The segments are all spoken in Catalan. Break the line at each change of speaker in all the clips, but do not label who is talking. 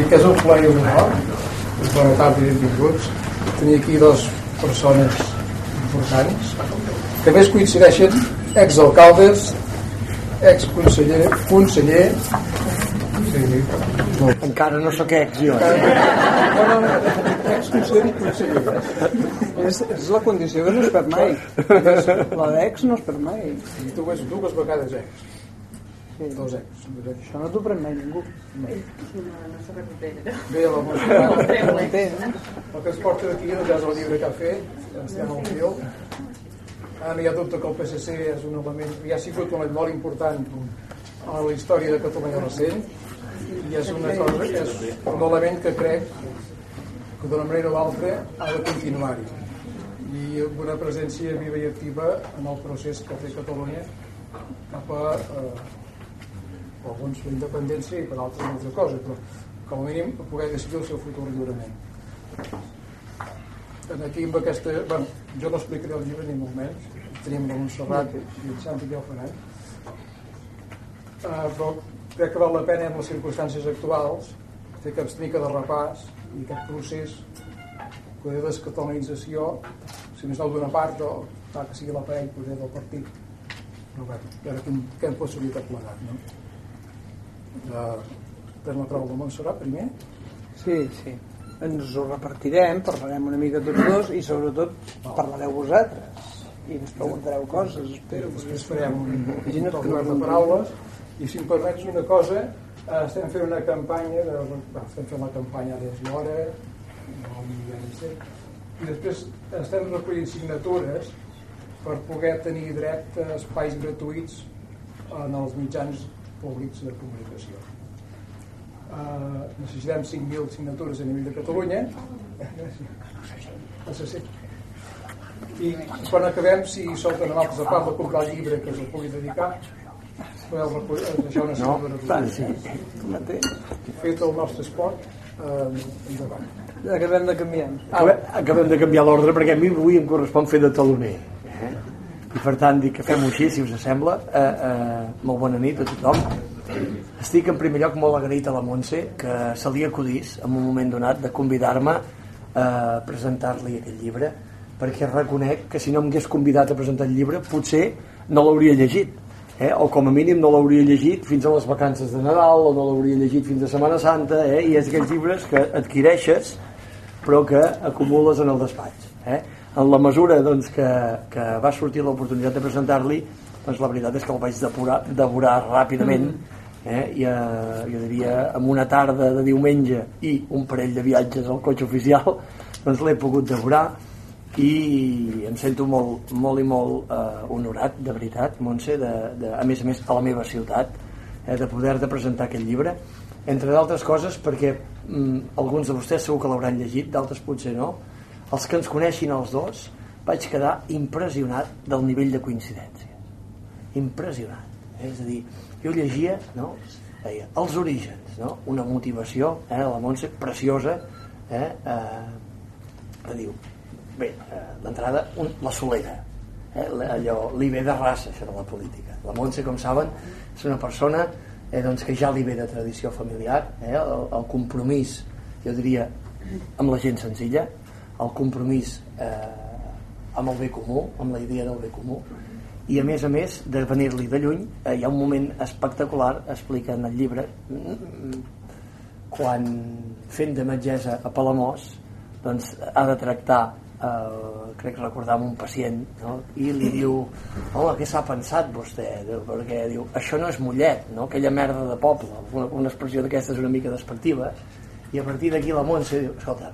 i que és un plaer i un honor bona tarda i benvinguts tenir aquí dos persones importants. Que més coincideixen exalcaldes exconseller conseller. Sí,
encara no sóc ex jo
no, no, no, exconseller i conseller.
És, és la condició que no es perd mai. La d'ex no es perd mai.
Tu ves dues vegades ex
sí.
dos ex
això no t'ho pren mai ningú
No. Se recupera.
bé la Montserrat
no entén
el que ens porta d'aquí doncs, és el llibre que ha fet estem al fil ah, no hi ha dubte que el PSC és un element ja ha sigut un element molt important a la història de Catalunya recent i és, una cosa, és un element que crec que d'una manera o altra ha de continuar-hi i amb una presència viva i activa en el procés que té Catalunya. Cap a eh, per alguns la independència i per altres una altra cosa però com a mínim poder decidir el seu futur lliurement. En aquí amb aquesta bueno, jo no explicaré el llibre ni molt menys tenim la Montserrat i el Santi ja ho faran uh, però crec que val la pena en les circumstàncies actuals fer aquest mica de repàs i aquest procés de descatalanització si més no d'una part o clar, que sigui l'aparell poder del partit. Però bé, veure quin, què tot plegat no? Pren la paraula Montserrat primer?
Sí, sí. Ens ho repartirem, parlarem una mica tots dos i sobretot parlareu vosaltres i ens preguntareu coses. Espero
després farem un, un torn de paraules. i si em permets una cosa eh, estem fent una campanya de, bueno, estem fent la campanya des d'hora no, i després estem recollint signatures per poder tenir dret a espais gratuïts en els mitjans públics de comunicació. Uh, necessitem 5.000 signatures a nivell de Catalunya. I quan acabem si solten amb altres a part de comprar el llibre que us el pugui dedicar podeu deixar una signatura
no, clar, sí.
fet el nostre esport eh, endavant.
Acabem de canviar.
Acabem, acabem de canviar l'ordre perquè a mi avui em correspon fer de taloner eh? I per tant dic que fem-ho així si us sembla eh, eh, molt bona nit a tothom estic en primer lloc molt agraït a la Montse que se li acudís en un moment donat de convidar-me a presentar-li aquest llibre perquè reconec que si no m'hagués convidat a presentar el llibre potser no l'hauria llegit eh? o com a mínim no l'hauria llegit fins a les vacances de Nadal o no l'hauria llegit fins a Setmana Santa eh? i és aquells llibres que adquireixes però que acumules en el despatx eh? En la mesura doncs, que, que va sortir l'oportunitat de presentar-li doncs la veritat és que el vaig depurar, devorar ràpidament eh? I, eh, jo diria amb una tarda de diumenge i un parell de viatges al cotxe oficial doncs l'he pogut devorar i em sento molt, molt i molt eh, honorat, de veritat, Montse, de, de, a més a més a la meva ciutat, eh, de poder-te presentar aquest llibre, entre d'altres coses perquè mm, alguns de vostès segur que l'hauran llegit, d'altres potser no, els que ens coneixin els dos, vaig quedar impressionat del nivell de coincidència. Impressionat. Eh? És a dir, jo llegia, no? Deia, els orígens, no? Una motivació, eh, la Montse, preciosa, eh, eh, que diu, bé, eh, d'entrada la solera eh, allò, li ve de raça això de la política la Montse com saben és una persona eh, doncs, que ja li ve de tradició familiar eh, el, el compromís jo diria amb la gent senzilla el compromís eh, amb el bé comú amb la idea del bé comú i a més a més de venir-li de lluny eh, hi ha un moment espectacular explica en el llibre quan fent de metgessa a Palamós doncs ha de tractar eh, crec recordar un pacient no? i li diu home què s'ha pensat vostè perquè diu això no és Mollet no? aquella merda de poble una, una expressió d'aquestes una mica despectiva i a partir d'aquí la Montse diu escolta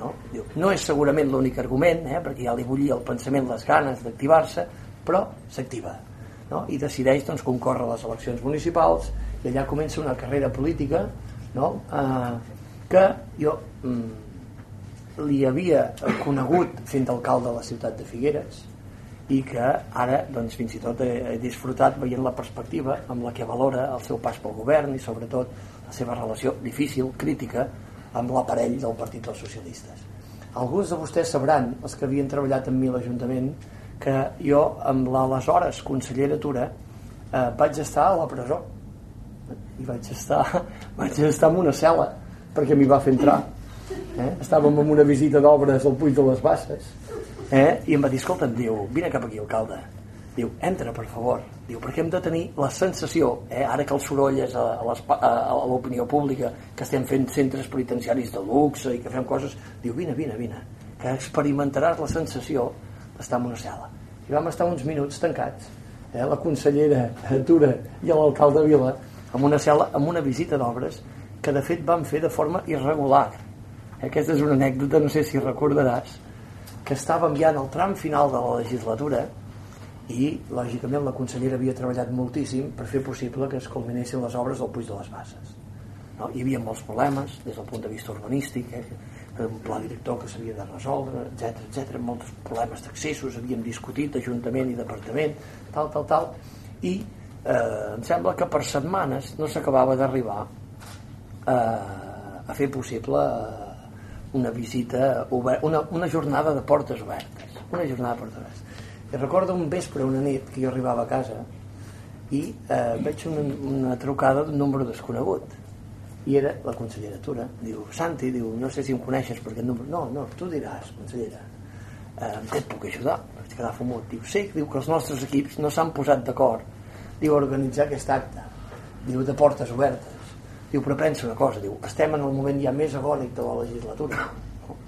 no? Diu, no és segurament l'únic argument eh? perquè ja li bullia el pensament les ganes d'activar-se però s'activa no? i decideix doncs, concórrer a les eleccions municipals i allà comença una carrera política no? eh, que jo mm, li havia conegut fent d'alcalde de la ciutat de Figueres i que ara doncs, fins i tot he, he disfrutat veient la perspectiva amb la que valora el seu pas pel govern i sobretot la seva relació difícil, crítica amb l'aparell del Partit dels Socialistes alguns de vostès sabran els que havien treballat amb mi a l'Ajuntament que jo amb l'aleshores consellera Tura eh, vaig estar a la presó i vaig estar, vaig estar en una cel·la perquè m'hi va fer entrar eh? estàvem en una visita d'obres al Puig de les Basses eh? i em va dir, escolta'm, diu, vine cap aquí alcalde diu, entra per favor diu, perquè hem de tenir la sensació eh, ara que el soroll és a, l'opinió pública que estem fent centres penitenciaris de luxe i que fem coses, diu, vine, vine, vine que experimentaràs la sensació d'estar en una cel·la i vam estar uns minuts tancats eh, la consellera Tura i l'alcalde Vila amb una cel·la, amb una visita d'obres que de fet van fer de forma irregular. Aquesta és una anècdota, no sé si recordaràs que estàvem ja en el tram final de la legislatura i lògicament la consellera havia treballat moltíssim per fer possible que es culminessin les obres del Puig de les Basses no? hi havia molts problemes des del punt de vista urbanístic eh? un pla director que s'havia de resoldre etc etc, molts problemes d'accessos havíem discutit Ajuntament i Departament tal, tal, tal i eh, em sembla que per setmanes no s'acabava d'arribar eh, a fer possible eh, una visita una, una jornada de portes obertes una jornada de portes obertes i recordo un vespre, una nit que jo arribava a casa i eh, veig una, una trucada d'un número desconegut. I era la consellera Tura. Diu, Santi, diu, no sé si em coneixes perquè el número... no, no, tu diràs consellera eh, en què et puc ajudar vaig quedar fumut, diu, sí, diu que els nostres equips no s'han posat d'acord diu, a organitzar aquest acte diu, de portes obertes Diu, però pensa una cosa, diu, estem en el moment ja més agònic de la legislatura.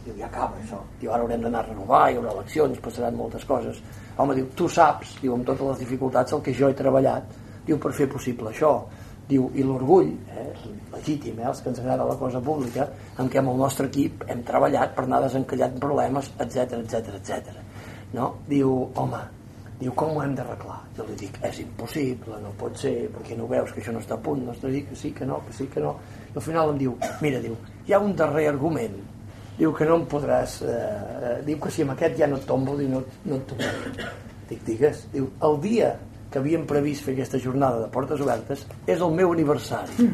Diu, ja acaba això. Diu, ara haurem d'anar a renovar, hi haurà eleccions, passaran moltes coses. Home, diu, tu saps, diu, amb totes les dificultats el que jo he treballat, diu, per fer possible això. Diu, i l'orgull, eh, legítim, eh, els que ens agrada la cosa pública, en què amb el nostre equip hem treballat per anar desencallant problemes, etc etc etc. No? Diu, home, Diu, com ho hem d'arreglar? Jo li dic, és impossible, no pot ser, perquè no veus que això no està a punt, no està dir que sí, que no, que sí, que no. I al final em diu, mira, diu, hi ha un darrer argument, diu que no em podràs, eh, eh diu que si amb aquest ja no et tombo, diu, no, no et tombo. Dic, digues, diu, el dia que havíem previst fer aquesta jornada de portes obertes és el meu aniversari.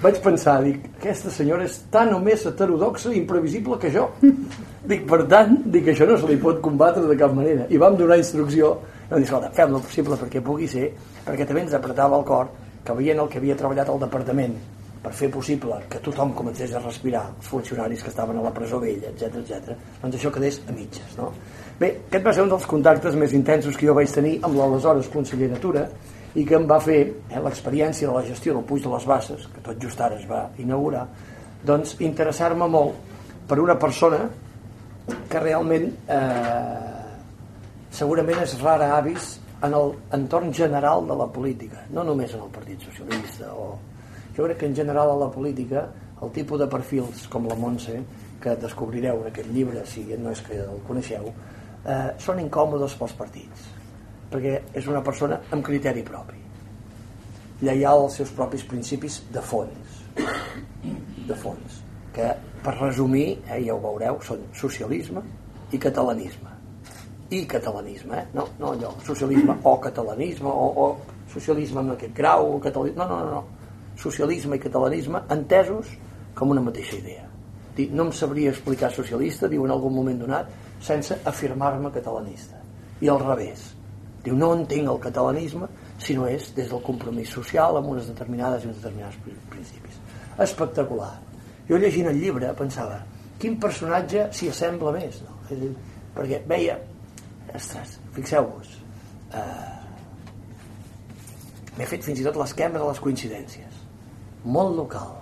Vaig pensar, dic, aquesta senyora és tan o més heterodoxa i imprevisible que jo. Dic, per tant, dic, això no se li pot combatre de cap manera. I vam donar instrucció, i vam dir, escolta, fem el possible perquè pugui ser, perquè també ens apretava el cor que veient el que havia treballat al departament per fer possible que tothom comencés a respirar, els funcionaris que estaven a la presó vella, etc etc, doncs això quedés a mitges. No? Bé, aquest va ser un dels contactes més intensos que jo vaig tenir amb l'aleshores consellera Tura, i que em va fer eh, l'experiència de la gestió del Puig de les Basses, que tot just ara es va inaugurar, doncs interessar-me molt per una persona que realment eh, segurament és rara avis en el entorn general de la política, no només en el Partit Socialista. O... Jo crec que en general a la política el tipus de perfils com la Montse, que descobrireu en aquest llibre, si no és que el coneixeu, eh, són incòmodes pels partits perquè és una persona amb criteri propi lleial als seus propis principis de fons de fons que per resumir, eh, ja ho veureu són socialisme i catalanisme i catalanisme eh? no, no allò, socialisme o catalanisme o, o socialisme amb aquest grau o catalanisme, no, no, no, no socialisme i catalanisme entesos com una mateixa idea no em sabria explicar socialista, diu en algun moment donat sense afirmar-me catalanista i al revés Diu, no entenc el catalanisme si no és des del compromís social amb unes determinades i uns determinats principis. Espectacular. Jo llegint el llibre pensava, quin personatge s'hi assembla més? No? És dir, perquè veia, ostres, fixeu-vos, eh, m'he fet fins i tot l'esquema de les coincidències. Molt local,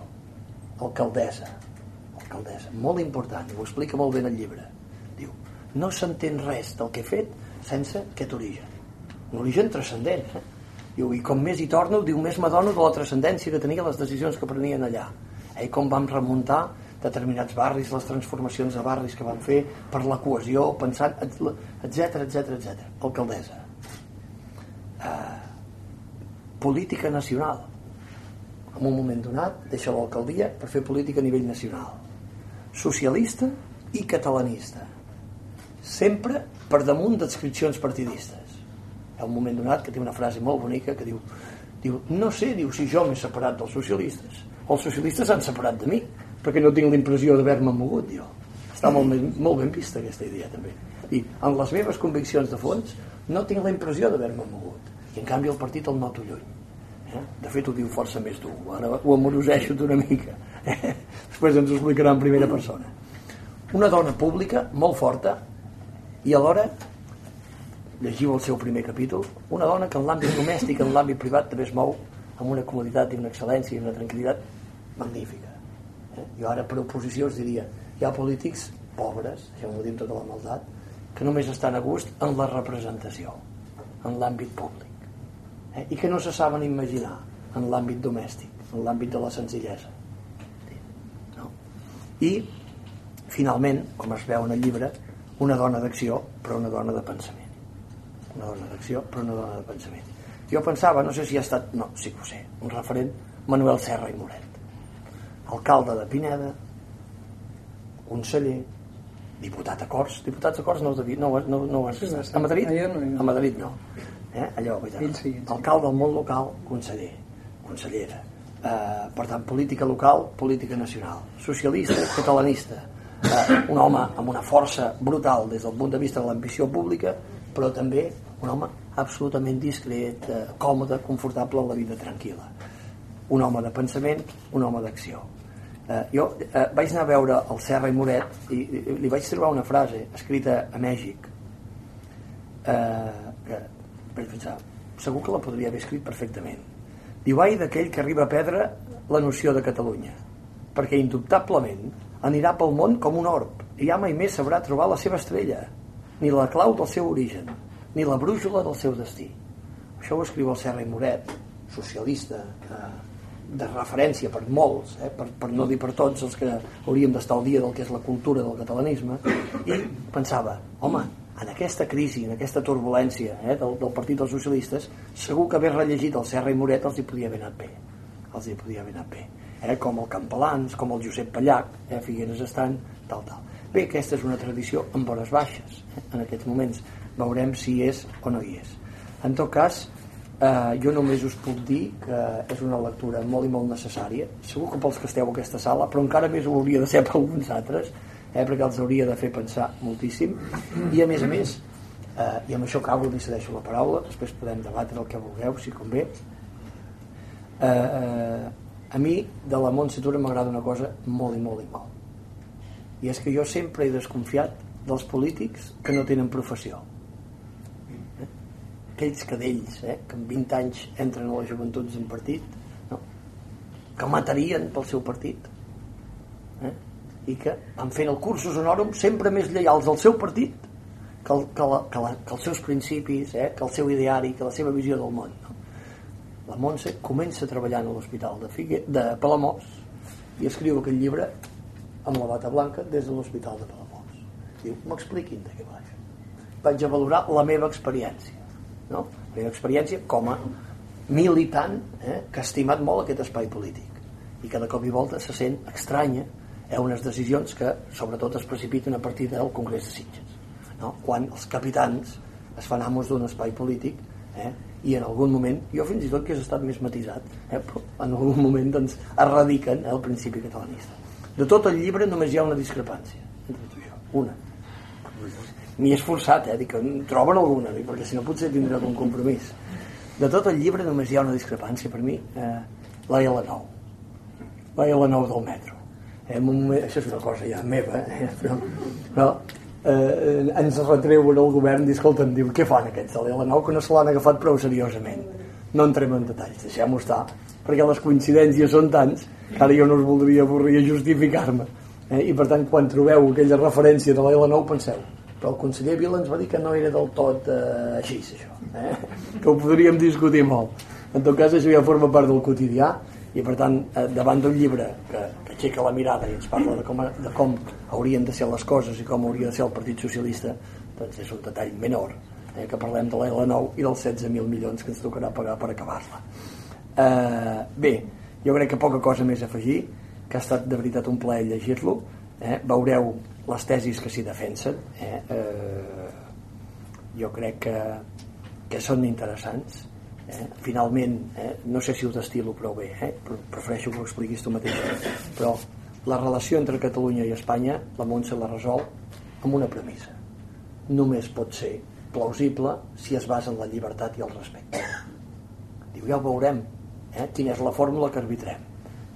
alcaldessa, alcaldessa, molt important, ho explica molt bé en el llibre. Diu, no s'entén res del que he fet sense aquest origen un origen transcendent eh? Diu, i com més hi torno, diu, més m'adono de la transcendència que tenia les decisions que prenien allà. Eh? Com vam remuntar determinats barris, les transformacions de barris que van fer per la cohesió, pensant, etc etc etc. Alcaldessa. Eh, política nacional. En un moment donat, deixa l'alcaldia per fer política a nivell nacional. Socialista i catalanista. Sempre per damunt d'adscripcions partidistes hi ha un moment donat que té una frase molt bonica que diu, diu no sé diu, si jo m'he separat dels socialistes els socialistes s'han separat de mi perquè no tinc l'impressió d'haver-me mogut diu. està molt, molt ben vista aquesta idea també i en les meves conviccions de fons no tinc la impressió d'haver-me mogut i en canvi el partit el noto lluny Eh? De fet, ho diu força més dur. Ara ho amoroseixo una mica. Eh? Després ens ho explicarà en primera persona. Una dona pública, molt forta, i alhora, llegiu el seu primer capítol, una dona que en l'àmbit domèstic, en l'àmbit privat, també es mou amb una comoditat i una excel·lència i una tranquil·litat magnífica. Eh? Jo ara, per oposició, us diria, hi ha polítics pobres, ja ho dic tota la maldat, que només estan a gust en la representació, en l'àmbit públic, eh? i que no se saben imaginar en l'àmbit domèstic, en l'àmbit de la senzillesa. No? I, finalment, com es veu en el llibre, una dona d'acció, però una dona de pensament. Una dona d'acció, però una dona de pensament. Jo pensava, no sé si ha estat, no, sí que ho sé, un referent, Manuel Serra i Moret. Alcalde de Pineda, conseller, diputat a Corts, diputats a Corts no, no, no, no has
Sí,
estat. A Madrid? A Madrid no. Eh? Allò, veritat.
Ell sí.
Alcalde del món local, conseller, consellera. Eh, per tant, política local, política nacional. Socialista, catalanista. Eh, un home amb una força brutal des del punt de vista de l'ambició pública, però també un home absolutament discret, eh, còmode, confortable la vida tranquil·la. Un home de pensament, un home d'acció. Eh, jo eh, vaig anar a veure el Serra i Moret i, i li vaig trobar una frase escrita a Mèxic eh, que pensar segur que la podria haver escrit perfectament. Diu ai d'aquell que arriba a perdre la noció de Catalunya perquè indubtablement anirà pel món com un orb i ja mai més sabrà trobar la seva estrella ni la clau del seu origen ni la brújula del seu destí. Això ho escriu el Serra i Moret socialista eh, de referència per molts, eh, per, per no dir per tots els que hauríem d'estar al dia del que és la cultura del catalanisme, i pensava, home, en aquesta crisi, en aquesta turbulència eh, del, del Partit dels Socialistes, segur que haver rellegit el Serra i Moret els hi podia haver anat bé. Els hi podia haver anat bé. Eh, com el Campalans, com el Josep Pallac, eh, Figueres estan, tal, tal. Bé, aquesta és una tradició amb bones baixes. Eh, en aquests moments veurem si és o no hi és. En tot cas, eh, jo només us puc dir que és una lectura molt i molt necessària segur que pels que esteu a aquesta sala però encara més ho hauria de ser per alguns altres eh, perquè els hauria de fer pensar moltíssim. I a més a més eh, i amb això acabo li cedeixo la paraula després podem debatre el que vulgueu si convé. Eh, eh, a mi de la Montse Tura m'agrada una cosa molt i molt i molt i és que jo sempre he desconfiat dels polítics que no tenen professió. Aquells cadells eh, que amb 20 anys entren a les joventuts d'un partit no? que matarien pel seu partit. Eh? I que van fent el cursus honorum sempre més lleials al seu partit que, el, que, la, que, la, que els seus principis eh? que el seu ideari, que la seva visió del món no? la Montse comença treballant a l'hospital de, Figue, de Palamós i escriu aquest llibre amb la bata blanca des de l'hospital de Palamós diu, m'expliquin de què va això vaig a valorar la meva experiència no? la meva experiència com a militant eh, que ha estimat molt aquest espai polític i que de cop i volta se sent estranya a unes decisions que sobretot es precipiten a partir del Congrés de Sitges no? quan els capitans es fan amos d'un espai polític eh? i en algun moment, jo fins i tot que has estat més matisat, eh? però en algun moment doncs, erradiquen eh, el principi catalanista de tot el llibre només hi ha una discrepància entre tu i jo, una m'hi he esforçat, eh? Dic, en troben alguna, dic, perquè si no potser tindré algun compromís. De tot el llibre només hi ha una discrepància per mi, eh, la L9. La L9 del metro. Eh, en un moment, això és una cosa ja meva, eh? però, però eh, ens retreuen el govern i escolta'm, diu, què fan aquests de l'L9 que no se l'han agafat prou seriosament? No entrem en detalls, deixem-ho estar, perquè les coincidències són tants que ara jo no us voldria avorrir a justificar-me. Eh? I per tant, quan trobeu aquella referència de la L9, penseu, però el conseller Vila ens va dir que no era del tot eh, així, això. Eh? Que ho podríem discutir molt. En tot cas, això ja forma part del quotidià i, per tant, eh, davant d'un llibre que aixeca la mirada i ens parla de com, de com haurien de ser les coses i com hauria de ser el Partit Socialista, doncs és un detall menor eh, que parlem de l'L9 i dels 16.000 milions que ens tocarà pagar per acabar-la. Eh, bé, jo crec que poca cosa més a afegir, que ha estat de veritat un plaer llegir-lo. Eh? Veureu les tesis que s'hi defensen. Eh? Eh, jo crec que, que són interessants. Eh? Finalment, eh? no sé si ho destilo prou bé, eh? prefereixo que ho expliquis tu mateix. Però la relació entre Catalunya i Espanya, la Montse la resol amb una premissa. Només pot ser plausible si es basa en la llibertat i el respecte. Diu, ja ho veurem, eh? quina és la fórmula que arbitrem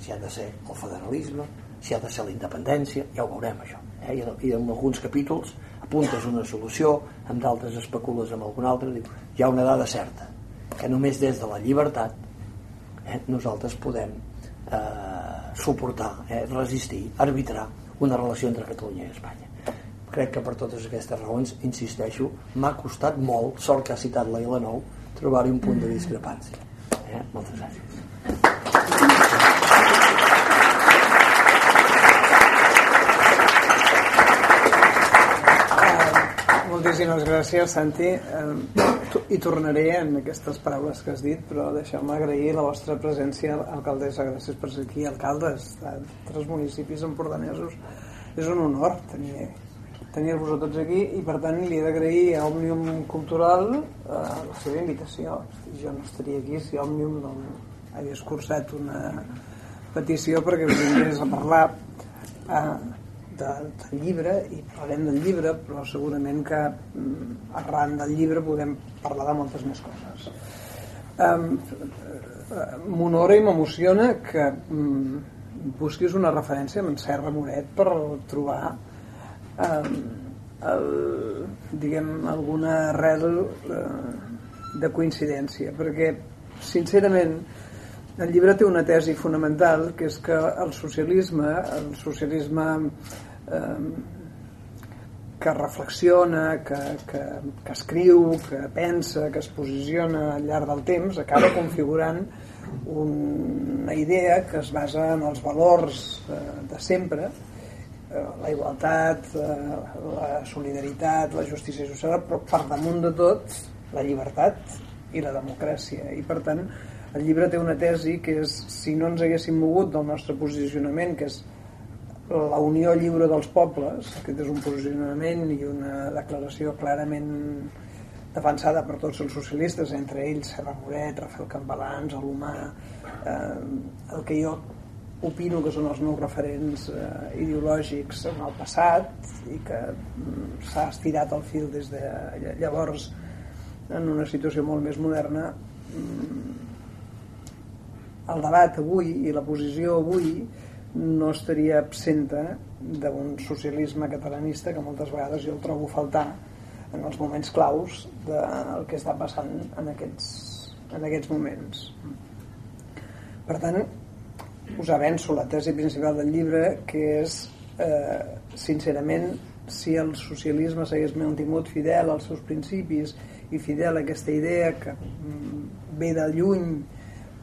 si ha de ser el federalisme si ha de ser la independència ja ho veurem això eh? I, en, i en alguns capítols apuntes una solució amb d'altres especules amb algun altre diu, hi ha una dada certa que només des de la llibertat eh, nosaltres podem eh, suportar, eh, resistir, arbitrar una relació entre Catalunya i Espanya crec que per totes aquestes raons, insisteixo, m'ha costat molt, sort que ha citat la Ila9, trobar-hi un punt de discrepància. Eh? Moltes gràcies.
Moltíssimes gràcies, Santi. I tornaré en aquestes paraules que has dit, però deixeu-me agrair la vostra presència, alcaldessa. Gràcies per ser aquí, alcaldes de tres municipis empordanesos. És un honor tenir tenir-vos a tots aquí i per tant li he d'agrair a Òmnium Cultural eh, la seva invitació jo no estaria aquí si Òmnium no hagués cursat una petició perquè vingués a parlar eh, de, del llibre i parlarem del llibre però segurament que mm, arran del llibre podem parlar de moltes més coses. Eh, m'honora i m'emociona que mm, busquis una referència amb en Serra Moret per trobar eh, el, diguem, alguna arrel eh, de coincidència perquè sincerament el llibre té una tesi fonamental que és que el socialisme el socialisme que reflexiona que, que, que escriu que pensa, que es posiciona al llarg del temps acaba configurant una idea que es basa en els valors eh, de sempre Eh, la igualtat, eh, la solidaritat, la justícia social, però per damunt de tot la llibertat i la democràcia. I per tant, el llibre té una tesi que és, si no ens haguéssim mogut del nostre posicionament, que és la unió lliure dels pobles, aquest és un posicionament i una declaració clarament defensada per tots els socialistes, entre ells Serra Moret, Rafael Campalans, Alomà, eh, el que jo opino que són els meus referents eh, ideològics en el passat i que mm, s'ha estirat el fil des de llavors en una situació molt més moderna mm, el debat avui i la posició avui no estaria absenta d'un socialisme catalanista que moltes vegades jo el trobo faltar en els moments claus del que està passant en aquests, en aquests moments. Per tant us avenço la tesi principal del llibre que és eh, sincerament si el socialisme s'hagués mantingut fidel als seus principis i fidel a aquesta idea que mm, ve de lluny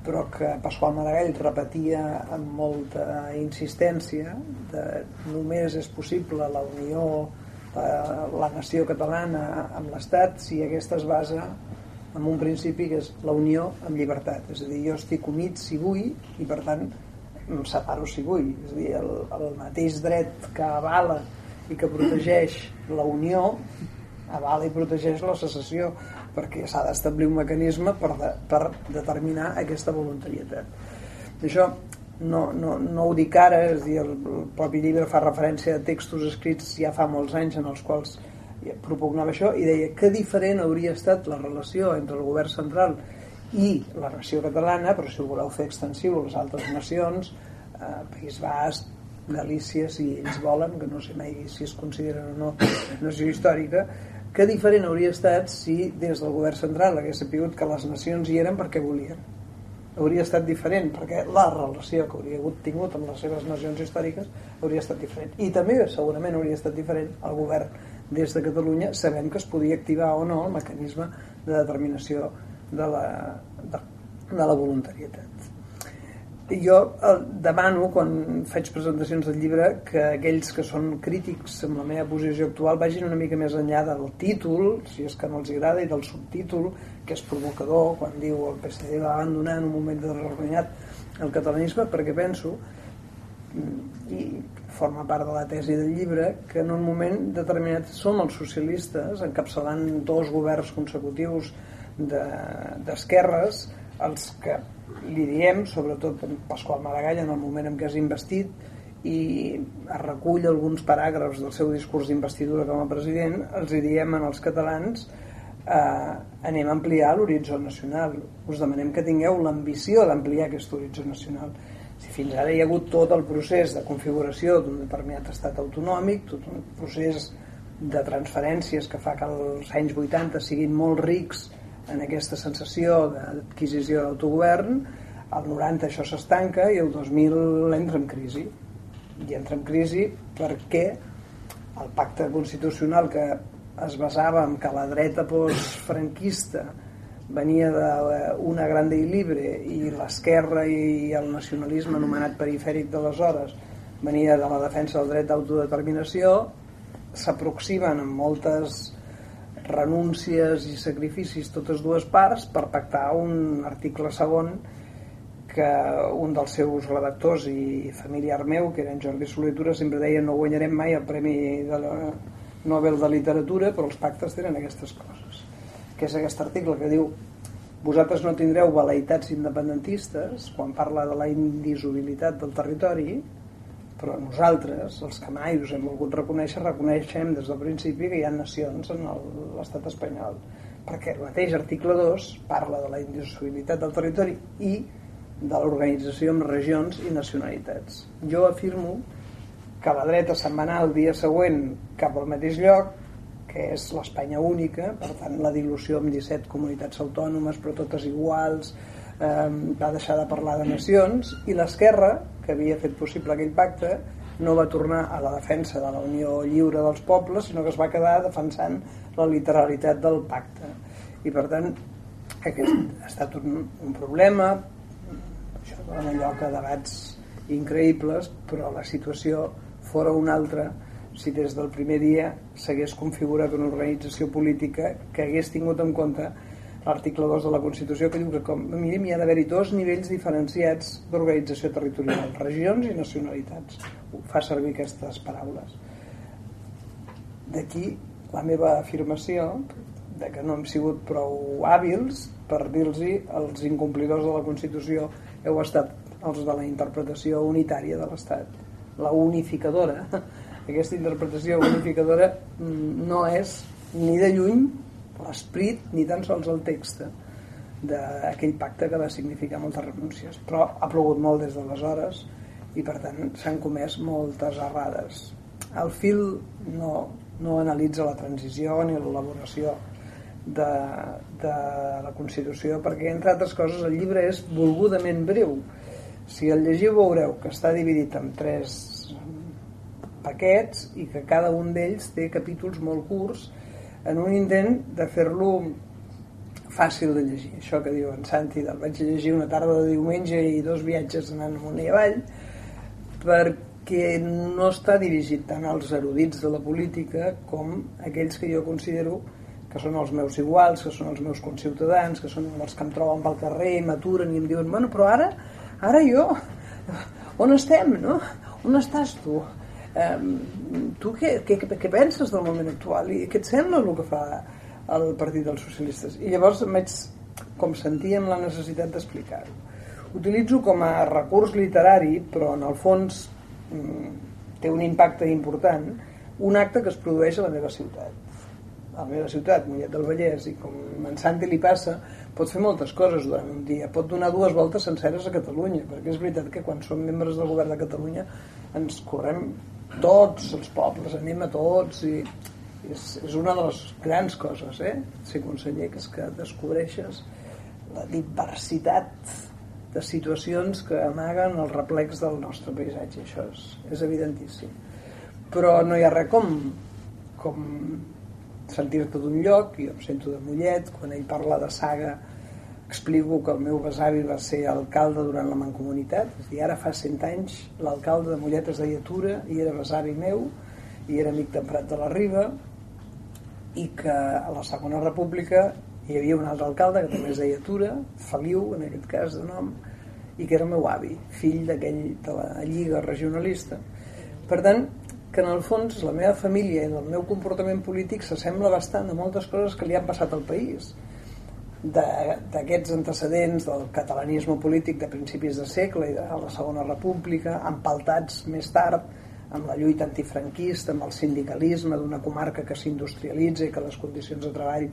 però que Pasqual Maragall repetia amb molta insistència de només és possible la unió la, la nació catalana amb l'Estat si aquesta es basa en un principi que és la unió amb llibertat. És a dir, jo estic unit si vull i per tant em separo si vull. És a dir, el, el mateix dret que avala i que protegeix la unió avala i protegeix la secessió perquè s'ha d'establir un mecanisme per, de, per determinar aquesta voluntarietat. Això no, no, no ho dic ara és dir, el, el propi llibre fa referència a textos escrits ja fa molts anys en els quals propugnava això i deia que diferent hauria estat la relació entre el govern central i la nació catalana, però si ho voleu fer extensiu a les altres nacions, eh, País Basc, Galícia, si ells volen, que no sé mai si es consideren o no nació històrica, que diferent hauria estat si des del govern central hagués sapigut que les nacions hi eren perquè volien. Hauria estat diferent, perquè la relació que hauria hagut tingut amb les seves nacions històriques hauria estat diferent. I també segurament hauria estat diferent el govern des de Catalunya sabent que es podia activar o no el mecanisme de determinació de la, de, de la voluntarietat jo demano quan faig presentacions del llibre que aquells que són crítics amb la meva posició actual vagin una mica més enllà del títol si és que no els agrada i del subtítol que és provocador quan diu el PSD va abandonar en un moment determinat el catalanisme perquè penso i forma part de la tesi del llibre que en un moment determinat som els socialistes encapçalant dos governs consecutius d'esquerres de, els que li diem, sobretot Pasqual Maragall en el moment en què és investit i es recull alguns paràgrafs del seu discurs d'investidura com a president, els hi diem els catalans eh, anem a ampliar l'horitzó nacional. Us demanem que tingueu l'ambició d'ampliar aquest horitzó nacional. Si fins ara hi ha hagut tot el procés de configuració d'un determinat estat autonòmic, tot un procés de transferències que fa que els anys 80 siguin molt rics en aquesta sensació d'adquisició d'autogovern, al 90 això s'estanca i el 2000 entra en crisi. I entra en crisi perquè el pacte constitucional que es basava en que la dreta postfranquista venia d'una grande i libre i l'esquerra i el nacionalisme anomenat perifèric d'aleshores venia de la defensa del dret d'autodeterminació s'aproximen amb moltes renúncies i sacrificis totes dues parts per pactar un article segon que un dels seus redactors i familiar meu, que era en Jordi Solitura, sempre deia no guanyarem mai el Premi de la Nobel de Literatura, però els pactes tenen aquestes coses. Que és aquest article que diu vosaltres no tindreu veleïtats independentistes quan parla de la indissolubilitat del territori, però nosaltres, els que mai us hem volgut reconèixer, reconeixem des del principi que hi ha nacions en l'estat espanyol, perquè el mateix article 2 parla de la indissolubilitat del territori i de l'organització amb regions i nacionalitats. Jo afirmo que la dreta se'n va anar el dia següent cap al mateix lloc, que és l'Espanya única, per tant la dilució amb 17 comunitats autònomes però totes iguals, eh, va deixar de parlar de nacions, i l'esquerra, que havia fet possible aquell pacte, no va tornar a la defensa de la Unió Lliure dels Pobles, sinó que es va quedar defensant la literalitat del pacte. I per tant, aquest ha estat un, un problema, això dona lloc a debats increïbles, però la situació fora una altra si des del primer dia s'hagués configurat una organització política que hagués tingut en compte l'article 2 de la Constitució que diu que com a mínim hi ha d'haver-hi dos nivells diferenciats d'organització territorial, regions i nacionalitats. Fa servir aquestes paraules. D'aquí la meva afirmació de que no hem sigut prou hàbils per dir-los als incomplidors de la Constitució heu estat els de la interpretació unitària de l'Estat, la unificadora. Aquesta interpretació unificadora mm, no és ni de lluny l'esperit ni tan sols el text d'aquell pacte que va significar moltes renúncies. Però ha plogut molt des d'aleshores i per tant s'han comès moltes errades. El fil no, no analitza la transició ni l'elaboració de, de la Constitució perquè entre altres coses el llibre és volgudament breu si el llegiu veureu que està dividit en tres paquets i que cada un d'ells té capítols molt curts en un intent de fer-lo fàcil de llegir això que diu en Santi del vaig llegir una tarda de diumenge i dos viatges anant amunt i avall perquè no està dirigit tant als erudits de la política com aquells que jo considero que són els meus iguals, que són els meus conciutadans, que són els que em troben pel carrer m'aturen i em diuen, bueno, però ara ara jo, on estem, no? On estàs tu? Um, tu què, què, què penses del moment actual i què et sembla el que fa el Partit dels Socialistes? I llavors vaig com sentíem la necessitat d'explicar-ho. Utilitzo com a recurs literari, però en el fons mm, té un impacte important, un acte que es produeix a la meva ciutat a la meva ciutat, Mollet del Vallès, i com en Santi li passa, pot fer moltes coses durant un dia, pot donar dues voltes senceres a Catalunya, perquè és veritat que quan som membres del govern de Catalunya ens correm tots els pobles, anem a tots, i és, és una de les grans coses, eh? ser conseller, que és que descobreixes la diversitat de situacions que amaguen el replex del nostre paisatge, això és, és evidentíssim. Però no hi ha res com, com sentir-te d'un lloc, jo em sento de Mollet, quan ell parla de saga explico que el meu besavi va ser alcalde durant la mancomunitat, és dir, ara fa 100 anys l'alcalde de Mollet es deia Tura i era besavi meu i era amic d'en Prat de la Riba i que a la Segona República hi havia un altre alcalde que també es deia Tura, Feliu en aquest cas de nom, i que era el meu avi, fill d'aquell de la Lliga regionalista. Per tant, que en el fons la meva família i el meu comportament polític s'assembla bastant a moltes coses que li han passat al país d'aquests antecedents del catalanisme polític de principis de segle i de la Segona República, empaltats més tard amb la lluita antifranquista, amb el sindicalisme d'una comarca que s'industrialitza i que les condicions de treball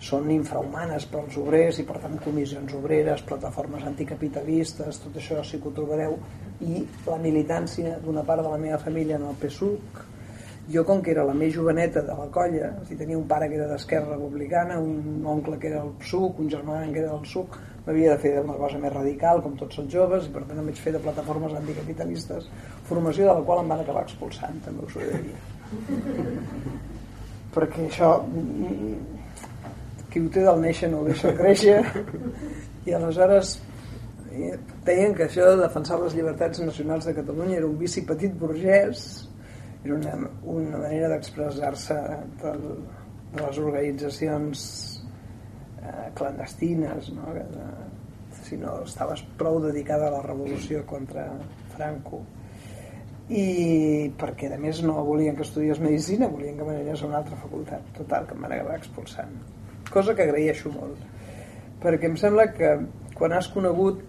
són infrahumanes per als obrers i per tant comissions obreres, plataformes anticapitalistes, tot això sí que ho trobareu. I la militància d'una part de la meva família en el PSUC jo com que era la més joveneta de la colla si tenia un pare que era d'Esquerra Republicana un oncle que era del PSUC un germà que era del PSUC m'havia de fer una cosa més radical com tots els joves i per tant em vaig fer de plataformes anticapitalistes formació de la qual em van acabar expulsant també us ho he de dir. Perquè això qui ho té del néixer no ho deixa créixer. I aleshores eh, deien que això de defensar les llibertats nacionals de Catalunya era un vici petit burgès era una, una manera d'expressar-se de, de les organitzacions eh, clandestines no? que, de, si no estaves prou dedicada a la revolució contra Franco. I perquè a més no volien que estudies medicina volien que m'anés a una altra facultat. Total, que em van acabar expulsant. Cosa que agraeixo molt. Perquè em sembla que quan has conegut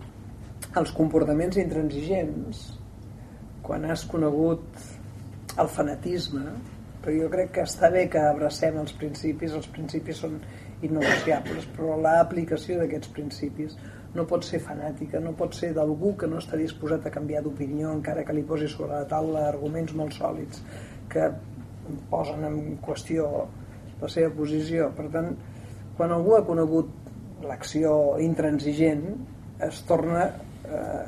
els comportaments intransigents quan has conegut el fanatisme però jo crec que està bé que abracem els principis els principis són innegociables però l'aplicació d'aquests principis no pot ser fanàtica, no pot ser d'algú que no està disposat a canviar d'opinió encara que li posi sobre la taula arguments molt sòlids que posen en qüestió la seva posició. Per tant, quan algú ha conegut l'acció intransigent es torna eh,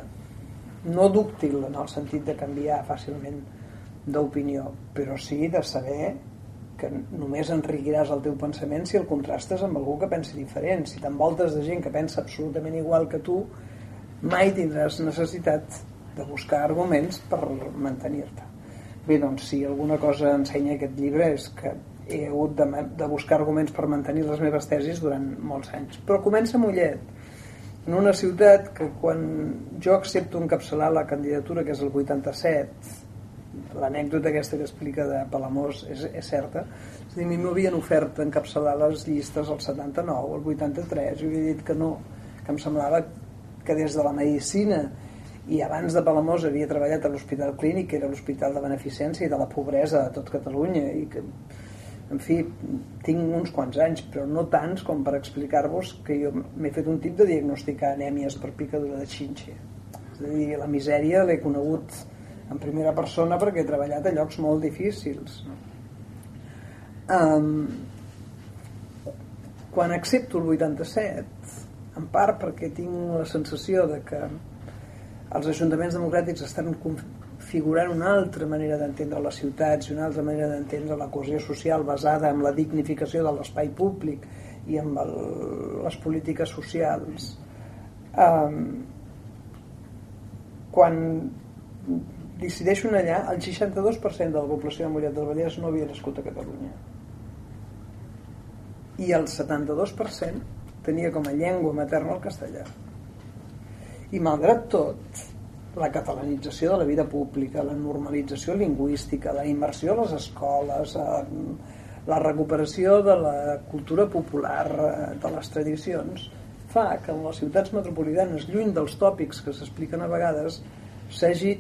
no dúctil en el sentit de canviar fàcilment d'opinió, però sí de saber que només enriquiràs el teu pensament si el contrastes amb algú que pensi diferent. Si t'envoltes de gent que pensa absolutament igual que tu, mai tindràs necessitat de buscar arguments per mantenir-te. Bé, doncs, si alguna cosa ensenya aquest llibre és que he hagut de, de buscar arguments per mantenir les meves tesis durant molts anys. Però comença Mollet, en una ciutat que quan jo accepto encapçalar la candidatura, que és el 87, l'anècdota aquesta que explica de Palamós és, és certa és dir, a mi m'havien ofert encapçalar les llistes al 79, al 83 i havia dit que no, que em semblava que des de la medicina i abans de Palamós havia treballat a l'Hospital Clínic que era l'hospital de beneficència i de la pobresa de tot Catalunya i que en fi, tinc uns quants anys, però no tants com per explicar-vos que jo m'he fet un tip de diagnosticar anèmies per picadura de xinxa. És a dir, la misèria l'he conegut en primera persona perquè he treballat a llocs molt difícils. Um, quan accepto el 87, en part perquè tinc la sensació de que els ajuntaments democràtics estan configurant una altra manera d'entendre les ciutats i una altra manera d'entendre la cohesió social basada en la dignificació de l'espai públic i en el, les polítiques socials um, quan decideixo anar allà, el 62% de la població de Mollet del Vallès no havia nascut a Catalunya. I el 72% tenia com a llengua materna el castellà. I malgrat tot, la catalanització de la vida pública, la normalització lingüística, la immersió a les escoles, la recuperació de la cultura popular, de les tradicions, fa que en les ciutats metropolitanes, lluny dels tòpics que s'expliquen a vegades, s'hagi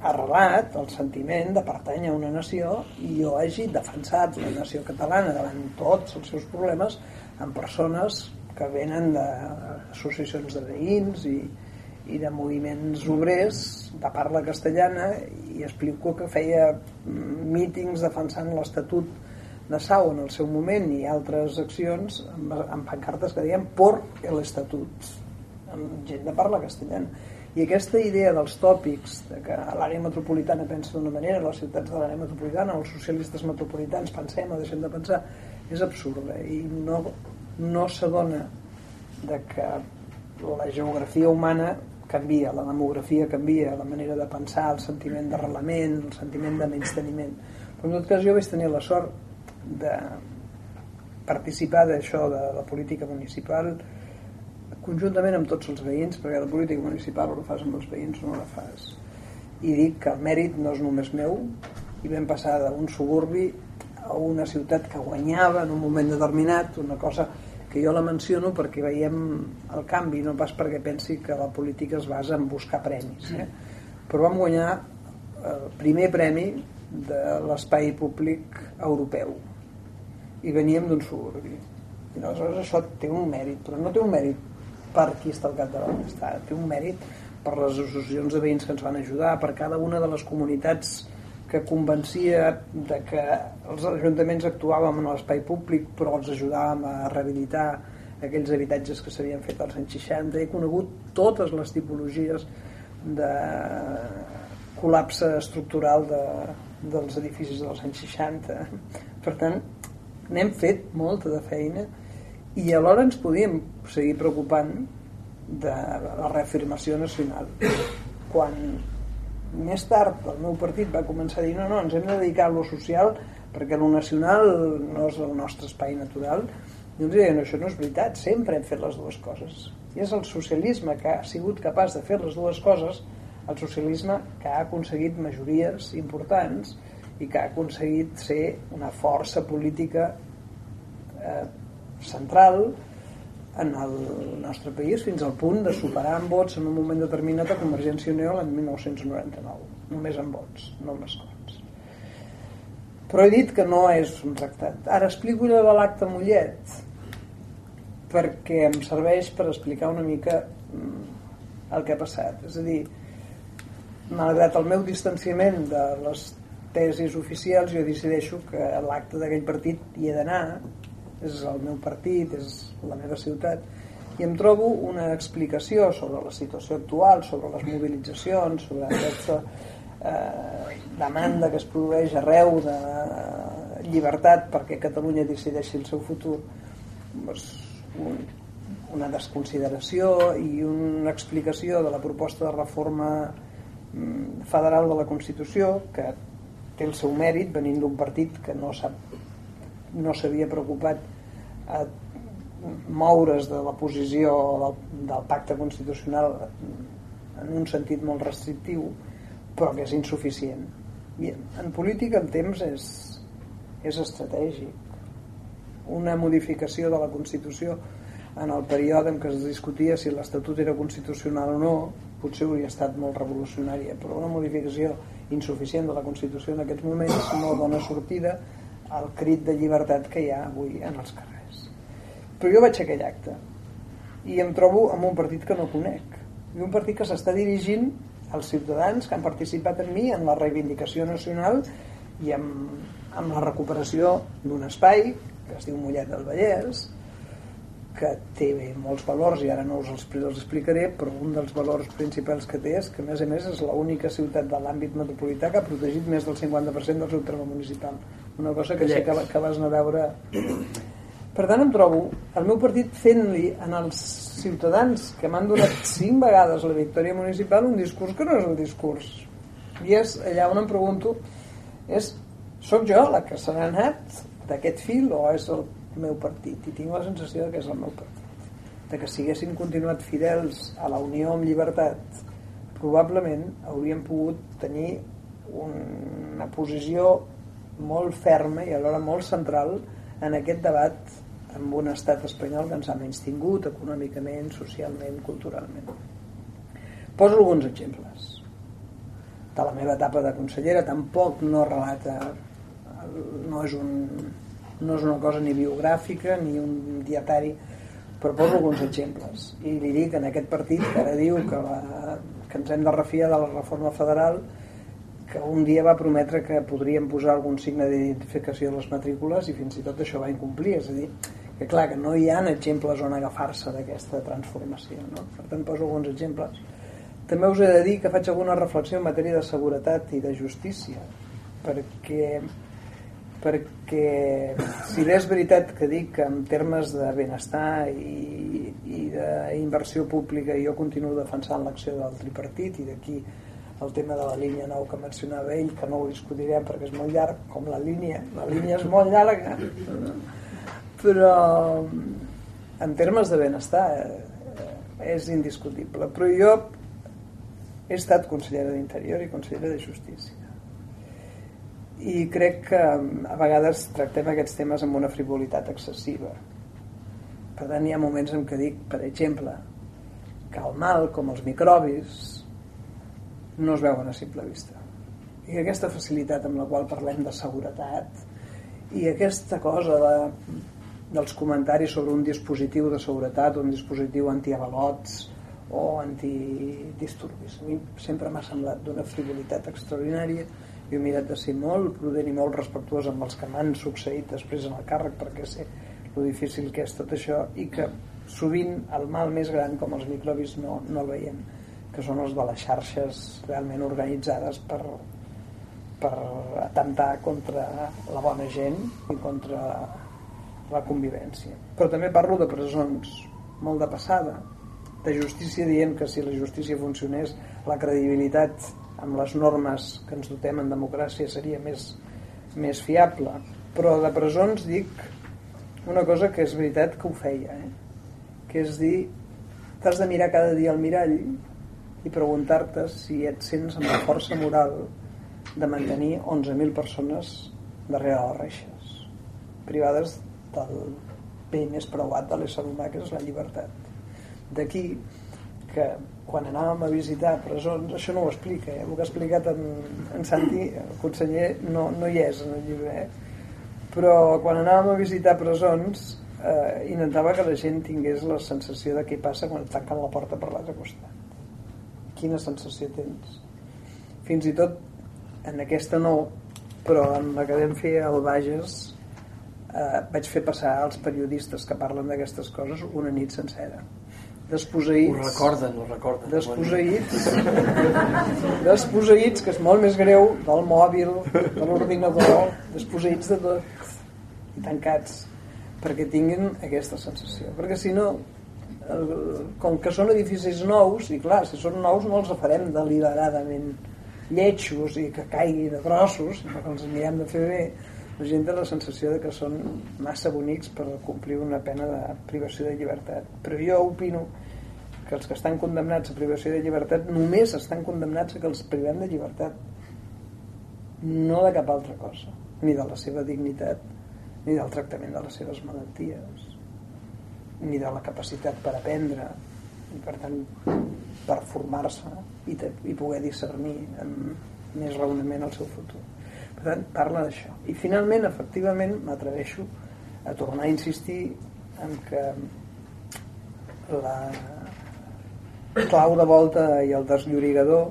arrelat el sentiment de pertànyer a una nació i jo hagi defensat la nació catalana davant tots els seus problemes amb persones que venen d'associacions de veïns i, i de moviments obrers de parla castellana i explico que feia mítings defensant l'Estatut de Sau en el seu moment i altres accions amb, amb pancartes que deien por l'Estatut amb gent de parla castellana i aquesta idea dels tòpics, de que l'àrea metropolitana pensa d'una manera, les ciutats de l'àrea metropolitana, els socialistes metropolitans pensem o deixem de pensar, és absurda i no, no s'adona de que la geografia humana canvia, la demografia canvia, la manera de pensar, el sentiment d'arrelament, el sentiment de menysteniment. Però en tot cas jo vaig tenir la sort de participar d'això de la política municipal conjuntament amb tots els veïns, perquè la política municipal la fas amb els veïns no la fas. I dic que el mèrit no és només meu, i vam passar d'un suburbi a una ciutat que guanyava en un moment determinat, una cosa que jo la menciono perquè veiem el canvi, no pas perquè pensi que la política es basa en buscar premis. Eh? Però vam guanyar el primer premi de l'espai públic europeu i veníem d'un suburbi i aleshores això té un mèrit però no té un mèrit per qui està al capdavant. Està, té un mèrit per les associacions de veïns que ens van ajudar per cada una de les comunitats que convencia de que els ajuntaments actuàvem en l'espai públic però els ajudàvem a rehabilitar aquells habitatges que s'havien fet als anys 60 he conegut totes les tipologies de col·lapse estructural de, dels edificis dels anys 60 per tant n'hem fet molta de feina i alhora ens podíem seguir preocupant de la reafirmació nacional. Quan més tard el meu partit va començar a dir no, no, ens hem de dedicar a lo social perquè lo nacional no és el nostre espai natural. I ens deien, això no és veritat sempre hem fet les dues coses. I és el socialisme que ha sigut capaç de fer les dues coses el socialisme que ha aconseguit majories importants i que ha aconseguit ser una força política eh, central en el nostre país fins al punt de superar en vots en un moment determinat a Convergència i Unió l'any 1999 només en vots, no en escons. Però he dit que no és un tractat. Ara explico allò de l'acte Mollet perquè em serveix per explicar una mica mm, el que ha passat. És a dir malgrat el meu distanciament de les tesis oficials jo decideixo que l'acte d'aquell partit hi he d'anar és el meu partit, és la meva ciutat. I em trobo una explicació sobre la situació actual, sobre les mobilitzacions, sobre aquesta eh, demanda que es produeix arreu de llibertat perquè Catalunya decideixi el seu futur. Doncs, un, una desconsideració i una explicació de la proposta de reforma mm, federal de la Constitució que té el seu mèrit venint d'un partit que no sap no s'havia preocupat a moure's de la posició del, del pacte constitucional en un sentit molt restrictiu però que és insuficient. I en política el temps és, és estratègic. Una modificació de la Constitució en el període en què es discutia si l'Estatut era constitucional o no potser hauria estat molt revolucionària però una modificació insuficient de la Constitució en aquests moments no dona sortida al crit de llibertat que hi ha avui en els carrers. Però jo vaig a aquell acte i em trobo amb un partit que no conec i un partit que s'està dirigint als ciutadans que han participat en mi en la reivindicació nacional i amb, amb la recuperació d'un espai que es diu Mollet del Vallès que té molts valors i ara no us els, els explicaré però un dels valors principals que té és que a més a més és l'única ciutat de l'àmbit metropolità que ha protegit més del 50% del seu terme municipal una cosa que sé que, que vas anar a veure. Per tant em trobo el meu partit fent-li en els ciutadans que m'han donat cinc vegades la victòria municipal un discurs que no és el discurs. I és allà on em pregunto és, sóc jo la que se n'ha anat d'aquest fil o és el meu partit? I tinc la sensació que és el meu partit. De que si haguessin continuat fidels a la unió amb llibertat probablement hauríem pogut tenir una posició molt ferma i alhora molt central en aquest debat amb un estat espanyol que ens ha menys tingut econòmicament, socialment, culturalment. Poso alguns exemples. De la meva etapa de consellera tampoc no relata no és un no és una cosa ni biogràfica ni un dietari però poso alguns exemples i li dic en aquest partit que ara diu que, la, que ens hem de refiar de la reforma federal que un dia va prometre que podríem posar algun signe d'identificació a les matrícules i fins i tot això va incomplir, és a dir, que clar, que no hi ha exemples on agafar-se d'aquesta transformació, no? Per tant, poso alguns exemples. També us he de dir que faig alguna reflexió en matèria de seguretat i de justícia, perquè perquè si bé és veritat que dic que en termes de benestar i, i d'inversió pública jo continuo defensant l'acció del tripartit i d'aquí el tema de la línia 9 que mencionava ell, que no ho discutirem perquè és molt llarg, com la línia, la línia és molt llarga, però en termes de benestar eh, és indiscutible. Però jo he estat consellera d'Interior i consellera de Justícia i crec que a vegades tractem aquests temes amb una frivolitat excessiva. Per tant, hi ha moments en què dic, per exemple, que el mal, com els microbis, no es veuen a simple vista. I aquesta facilitat amb la qual parlem de seguretat i aquesta cosa de, dels comentaris sobre un dispositiu de seguretat, un dispositiu antiavalots o antidisturbis. A mi sempre m'ha semblat d'una frivolitat extraordinària i he mirat de ser molt prudent i molt respectuós amb els que m'han succeït després en el càrrec perquè sé lo difícil que és tot això i que sovint el mal més gran com els microbis no, no el veiem que són els de les xarxes realment organitzades per, per atemptar contra la bona gent i contra la convivència. Però també parlo de presons molt de passada, de justícia dient que si la justícia funcionés la credibilitat amb les normes que ens dotem en democràcia seria més, més fiable. Però de presons dic una cosa que és veritat que ho feia, eh? que és dir t'has de mirar cada dia al mirall i preguntar-te si et sents amb la força moral de mantenir 11.000 persones darrere les reixes privades del bé més preuat de l'ésser humà que és la llibertat d'aquí que quan anàvem a visitar presons això no ho explica, eh? el que ha explicat en, en Santi, el conseller no, no hi és en el llibre eh? però quan anàvem a visitar presons eh, intentava que la gent tingués la sensació de què passa quan et tanquen la porta per l'altre costat quina sensació tens? Fins i tot en aquesta no però en la que vam fer al Bages eh, vaig fer passar als periodistes que parlen d'aquestes coses una nit sencera. Desposeïts
ho recorden, ho recorden
desposeïts desposeïts que és molt més greu del mòbil, de l'ordinador desposeïts de tot. I tancats perquè tinguin aquesta sensació. Perquè si no com que són edificis nous i clar, si són nous no els farem deliberadament lletjos i que caiguin a trossos perquè els mirem de fer bé. La gent té la sensació de que són massa bonics per complir una pena de privació de llibertat. Però jo opino que els que estan condemnats a privació de llibertat només estan condemnats a que els privem de llibertat. No de cap altra cosa. Ni de la seva dignitat ni del tractament de les seves malalties ni de la capacitat per aprendre i per tant per formar-se i, i poder discernir amb més raonament el seu futur. Per tant parla d'això. I finalment efectivament m'atreveixo a tornar a insistir en que la clau de volta i el desllorigador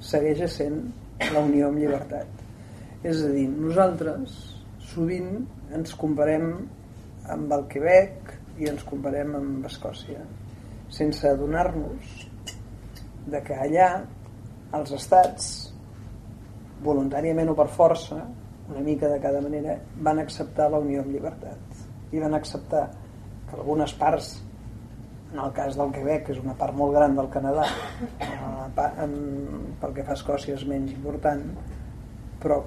segueix sent la unió amb llibertat. És a dir, nosaltres sovint ens comparem amb el Quebec i ens comparem amb Escòcia sense adonar-nos de que allà els estats voluntàriament o per força una mica de cada manera van acceptar la unió amb llibertat. I van acceptar que algunes parts en el cas del Quebec que és una part molt gran del Canadà en, pel que fa a Escòcia és menys important però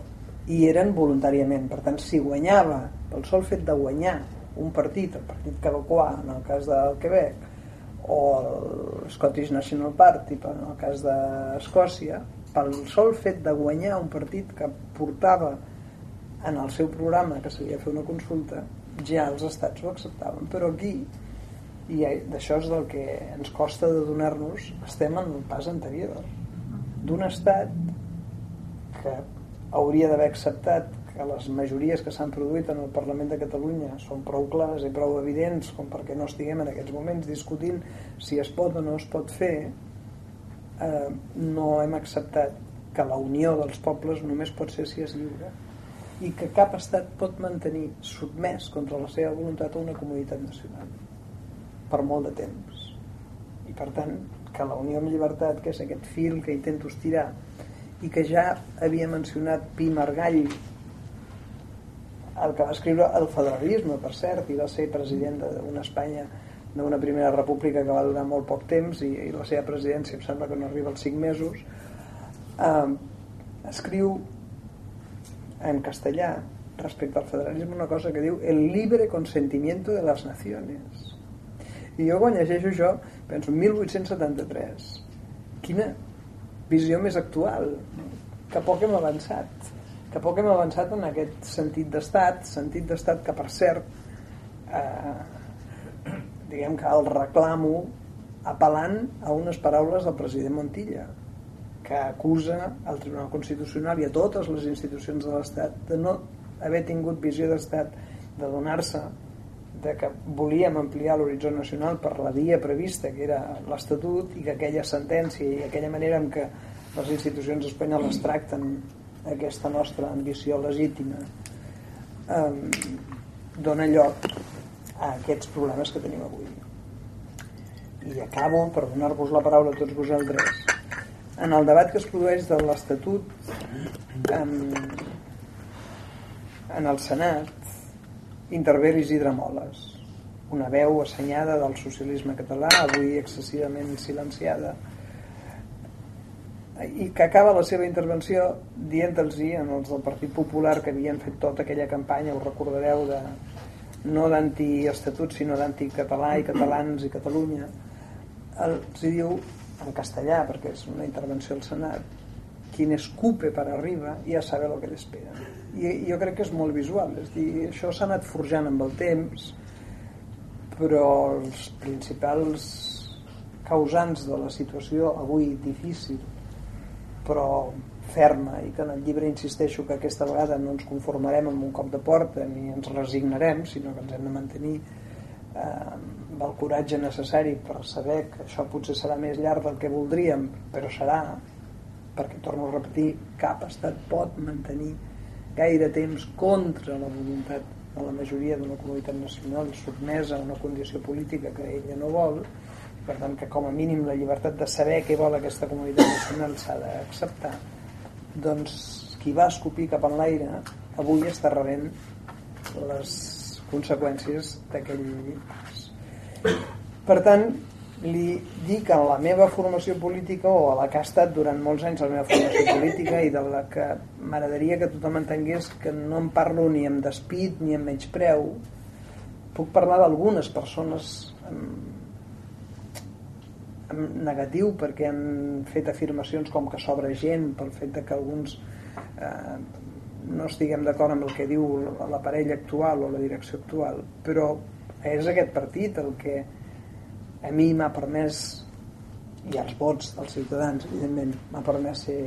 hi eren voluntàriament. Per tant si guanyava pel sol fet de guanyar un partit, el partit quebecoà en el cas del Quebec o el Scottish National Party en el cas d'Escòcia pel sol fet de guanyar un partit que portava en el seu programa que de fer una consulta ja els estats ho acceptaven. Però aquí i d'això és del que ens costa de donar-nos estem en un pas anterior d'un estat que hauria d'haver acceptat que les majories que s'han produït en el Parlament de Catalunya són prou clares i prou evidents com perquè no estiguem en aquests moments discutint si es pot o no es pot fer eh, no hem acceptat que la unió dels pobles només pot ser si és lliure i que cap estat pot mantenir sotmès contra la seva voluntat a una comunitat nacional per molt de temps. I per tant que la unió amb llibertat que és aquest fil que intento estirar i que ja havia mencionat Pi Margall el que va escriure el federalisme, per cert, i va ser president d'una Espanya d'una primera república que va durar molt poc temps i, i la seva presidència em sembla que no arriba als 5 mesos eh, escriu en castellà respecte al federalisme una cosa que diu el libre consentimiento de las naciones. I jo quan llegeixo això penso 1873 quina visió més actual que poc hem avançat que poc hem avançat en aquest sentit d'estat, sentit d'estat que per cert eh, diguem que el reclamo apel·lant a unes paraules del president Montilla que acusa al Tribunal Constitucional i a totes les institucions de l'Estat de no haver tingut visió d'estat, de donar-se de que volíem ampliar l'horitzó nacional per la via prevista, que era l'Estatut, i que aquella sentència i aquella manera en què les institucions espanyoles tracten aquesta nostra ambició legítima eh, dona lloc a aquests problemes que tenim avui. I acabo per donar-vos la paraula a tots vosaltres. En el debat que es produeix de l'Estatut en, en el Senat intervé l'Isidre Moles, una veu assenyada del socialisme català, avui excessivament silenciada, i que acaba la seva intervenció dient-los en els del Partit Popular que havien fet tota aquella campanya, ho recordareu, de, no d'antiestatut sinó d'anticatalà i catalans i Catalunya, els diu en castellà, perquè és una intervenció al Senat, quien escupe per arriba ja sabe el que l'espera. I jo crec que és molt visual, és dir, això s'ha anat forjant amb el temps, però els principals causants de la situació avui difícil però ferma i que en el llibre insisteixo que aquesta vegada no ens conformarem amb un cop de porta ni ens resignarem sinó que ens hem de mantenir eh, amb el coratge necessari per saber que això potser serà més llarg del que voldríem però serà perquè torno a repetir cap estat pot mantenir gaire temps contra la voluntat de la majoria d'una comunitat nacional sotmesa a una condició política que ella no vol per tant que com a mínim la llibertat de saber què vol aquesta comunitat nacional s'ha d'acceptar doncs qui va escopir cap en l'aire avui està rebent les conseqüències d'aquell per tant li dic a la meva formació política o a la que ha estat durant molts anys la meva formació política i de la que m'agradaria que tothom entengués que no em parlo ni amb despit ni amb menyspreu puc parlar d'algunes persones amb negatiu perquè han fet afirmacions com que sobra gent pel fet de que alguns eh, no estiguem d'acord amb el que diu l'aparell actual o la direcció actual. Però és aquest partit el que a mi m'ha permès i els vots dels ciutadans evidentment m'ha permès ser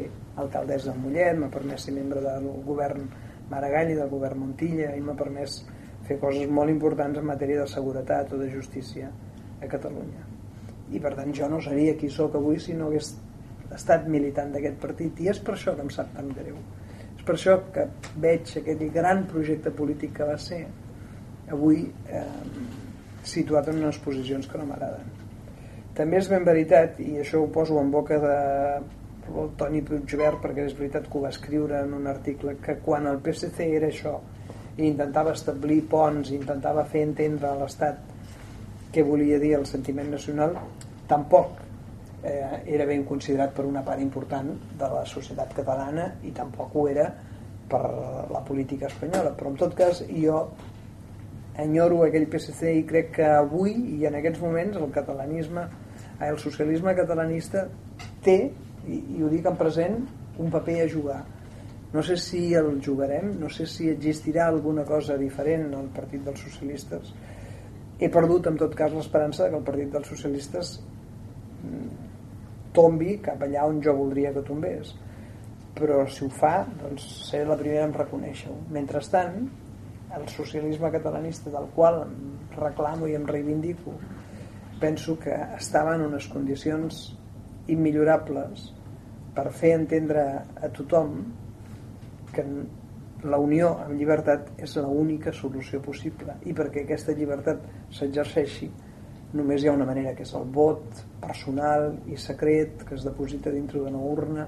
alcaldessa de Mollet m'ha permès ser membre del govern Maragall i del govern Montilla i m'ha permès fer coses molt importants en matèria de seguretat o de justícia a Catalunya i per tant jo no seria qui sóc avui si no hagués estat militant d'aquest partit. I és per això que em sap tan greu. És per això que veig aquest gran projecte polític que va ser avui eh, situat en unes posicions que no m'agraden. També és ben veritat i això ho poso en boca de el Toni Puigvert perquè és veritat que ho va escriure en un article que quan el PSC era això i intentava establir ponts intentava fer entendre l'Estat què volia dir el sentiment nacional tampoc eh, era ben considerat per una part important de la societat catalana i tampoc ho era per la política espanyola. Però en tot cas jo enyoro aquell PSC i crec que avui i en aquests moments el catalanisme el socialisme catalanista té i, i ho dic en present un paper a jugar. No sé si el jugarem no sé si existirà alguna cosa diferent al partit dels socialistes he perdut en tot cas l'esperança que el partit dels socialistes mm, tombi cap allà on jo voldria que tombés. Però si ho fa doncs seré la primera en reconèixer-ho. Mentrestant el socialisme catalanista del qual em reclamo i em reivindico penso que estava en unes condicions immillorables per fer entendre a tothom que la unió amb llibertat és l'única solució possible. I perquè aquesta llibertat s'exerceixi només hi ha una manera que és el vot personal i secret que es deposita dintre d'una urna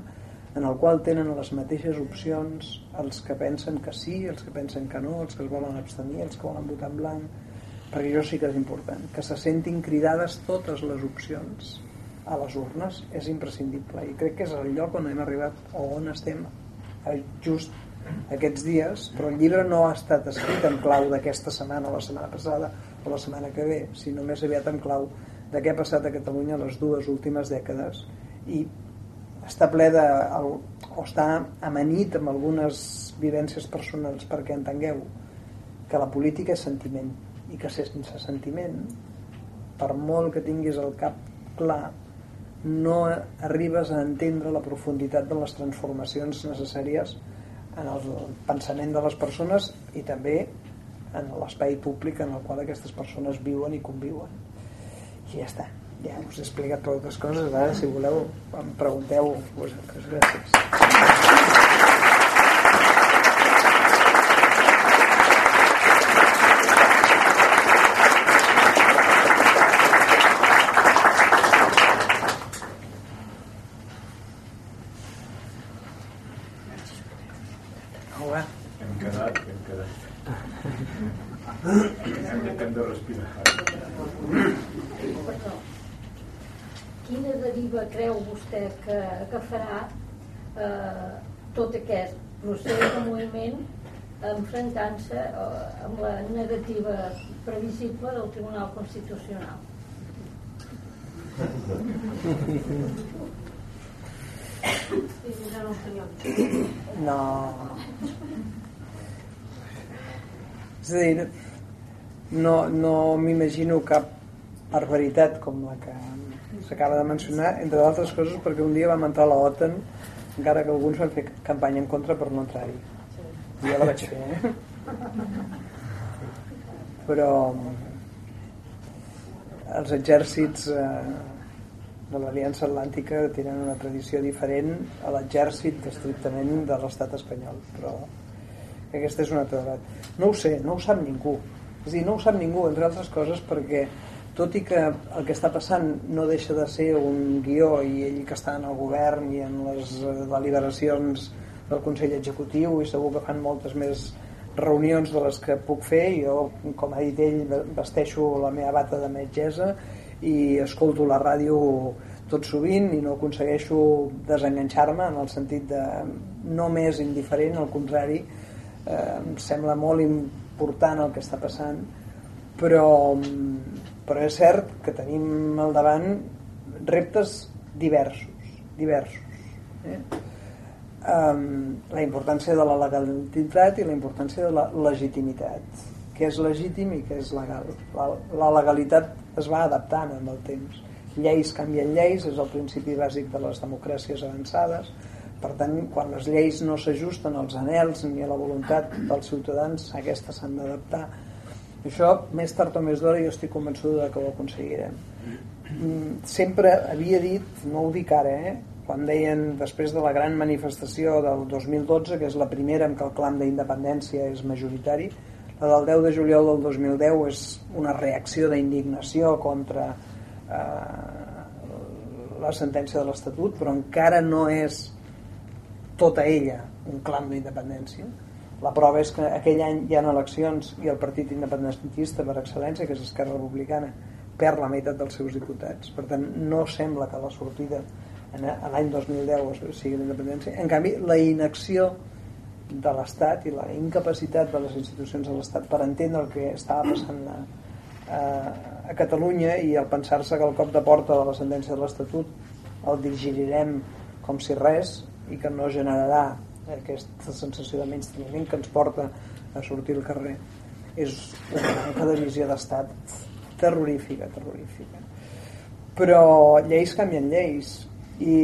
en el qual tenen les mateixes opcions els que pensen que sí, els que pensen que no, els que es volen abstenir, els que volen votar en blanc. Perquè això sí que és important que se sentin cridades totes les opcions a les urnes és imprescindible. I crec que és el lloc on hem arribat o on estem just aquests dies, però el llibre no ha estat escrit en clau d'aquesta setmana o la setmana passada o la setmana que ve, sinó més aviat en clau de què ha passat a Catalunya les dues últimes dècades. I està ple de, o està amanit amb algunes vivències personals perquè entengueu que la política és sentiment i que sense sentiment per molt que tinguis el cap clar no arribes a entendre la profunditat de les transformacions necessàries en el pensament de les persones i també en l'espai públic en el qual aquestes persones viuen i conviuen. I ja està. Ja us he explicat prou altres coses. Ara si voleu em pregunteu. Vosaltres gràcies Hola.
Hem quedat, hem quedat. Hem de, hem de respirar.
Quina deriva creu vostè que, que farà eh, tot aquest procés de moviment enfrontant-se eh, amb la negativa previsible del Tribunal Constitucional?
No. És a dir, no, no m'imagino cap barbaritat com la que s'acaba de mencionar, entre d'altres coses perquè un dia vam entrar a la OTAN encara que alguns van fer campanya en contra per no entrar-hi. Jo la vaig fer, eh? Però els exèrcits eh, de l'Aliança Atlàntica tenen una tradició diferent a l'exèrcit estrictament de l'estat espanyol però aquesta és una altra debat. No ho sé, no ho sap ningú. És dir, no ho sap ningú, entre altres coses perquè tot i que el que està passant no deixa de ser un guió i ell que està en el govern i en les deliberacions del Consell Executiu i segur que fan moltes més reunions de les que puc fer jo, com ha dit ell, vesteixo la meva bata de metgessa i escolto la ràdio tot sovint i no aconsegueixo desenganxar-me en el sentit de no més indiferent, al contrari eh, em sembla molt important el que està passant però, però és cert que tenim al davant reptes diversos diversos eh? um, la importància de la legalitat i la importància de la legitimitat què és legítim i què és legal la, la legalitat es va adaptant amb el temps. Lleis canvien lleis, és el principi bàsic de les democràcies avançades. Per tant, quan les lleis no s'ajusten als anels ni a la voluntat dels ciutadans aquestes s'han d'adaptar. Això, més tard o més d'hora jo estic convençuda que ho aconseguirem. Mm, sempre havia dit no ho dic ara, eh? quan deien després de la gran manifestació del 2012 que és la primera en què el clam d'independència és majoritari la del 10 de juliol del 2010 és una reacció d'indignació contra eh, la sentència de l'Estatut, però encara no és tota ella un clam d'independència. La prova és que aquell any hi ha eleccions i el partit independentista per excel·lència, que és Esquerra Republicana, perd la meitat dels seus diputats. Per tant, no sembla que la sortida l'any 2010 sigui l'independència. En canvi, la inacció de l'Estat i la incapacitat de les institucions de l'Estat per entendre el que estava passant a, a, a Catalunya i el pensar-se que el cop de porta de la sentència de l'Estatut el digerirem com si res i que no generarà aquesta sensació de menys que ens porta a sortir al carrer. És una manca de visió d'estat terrorífica, terrorífica. Però lleis canvien lleis i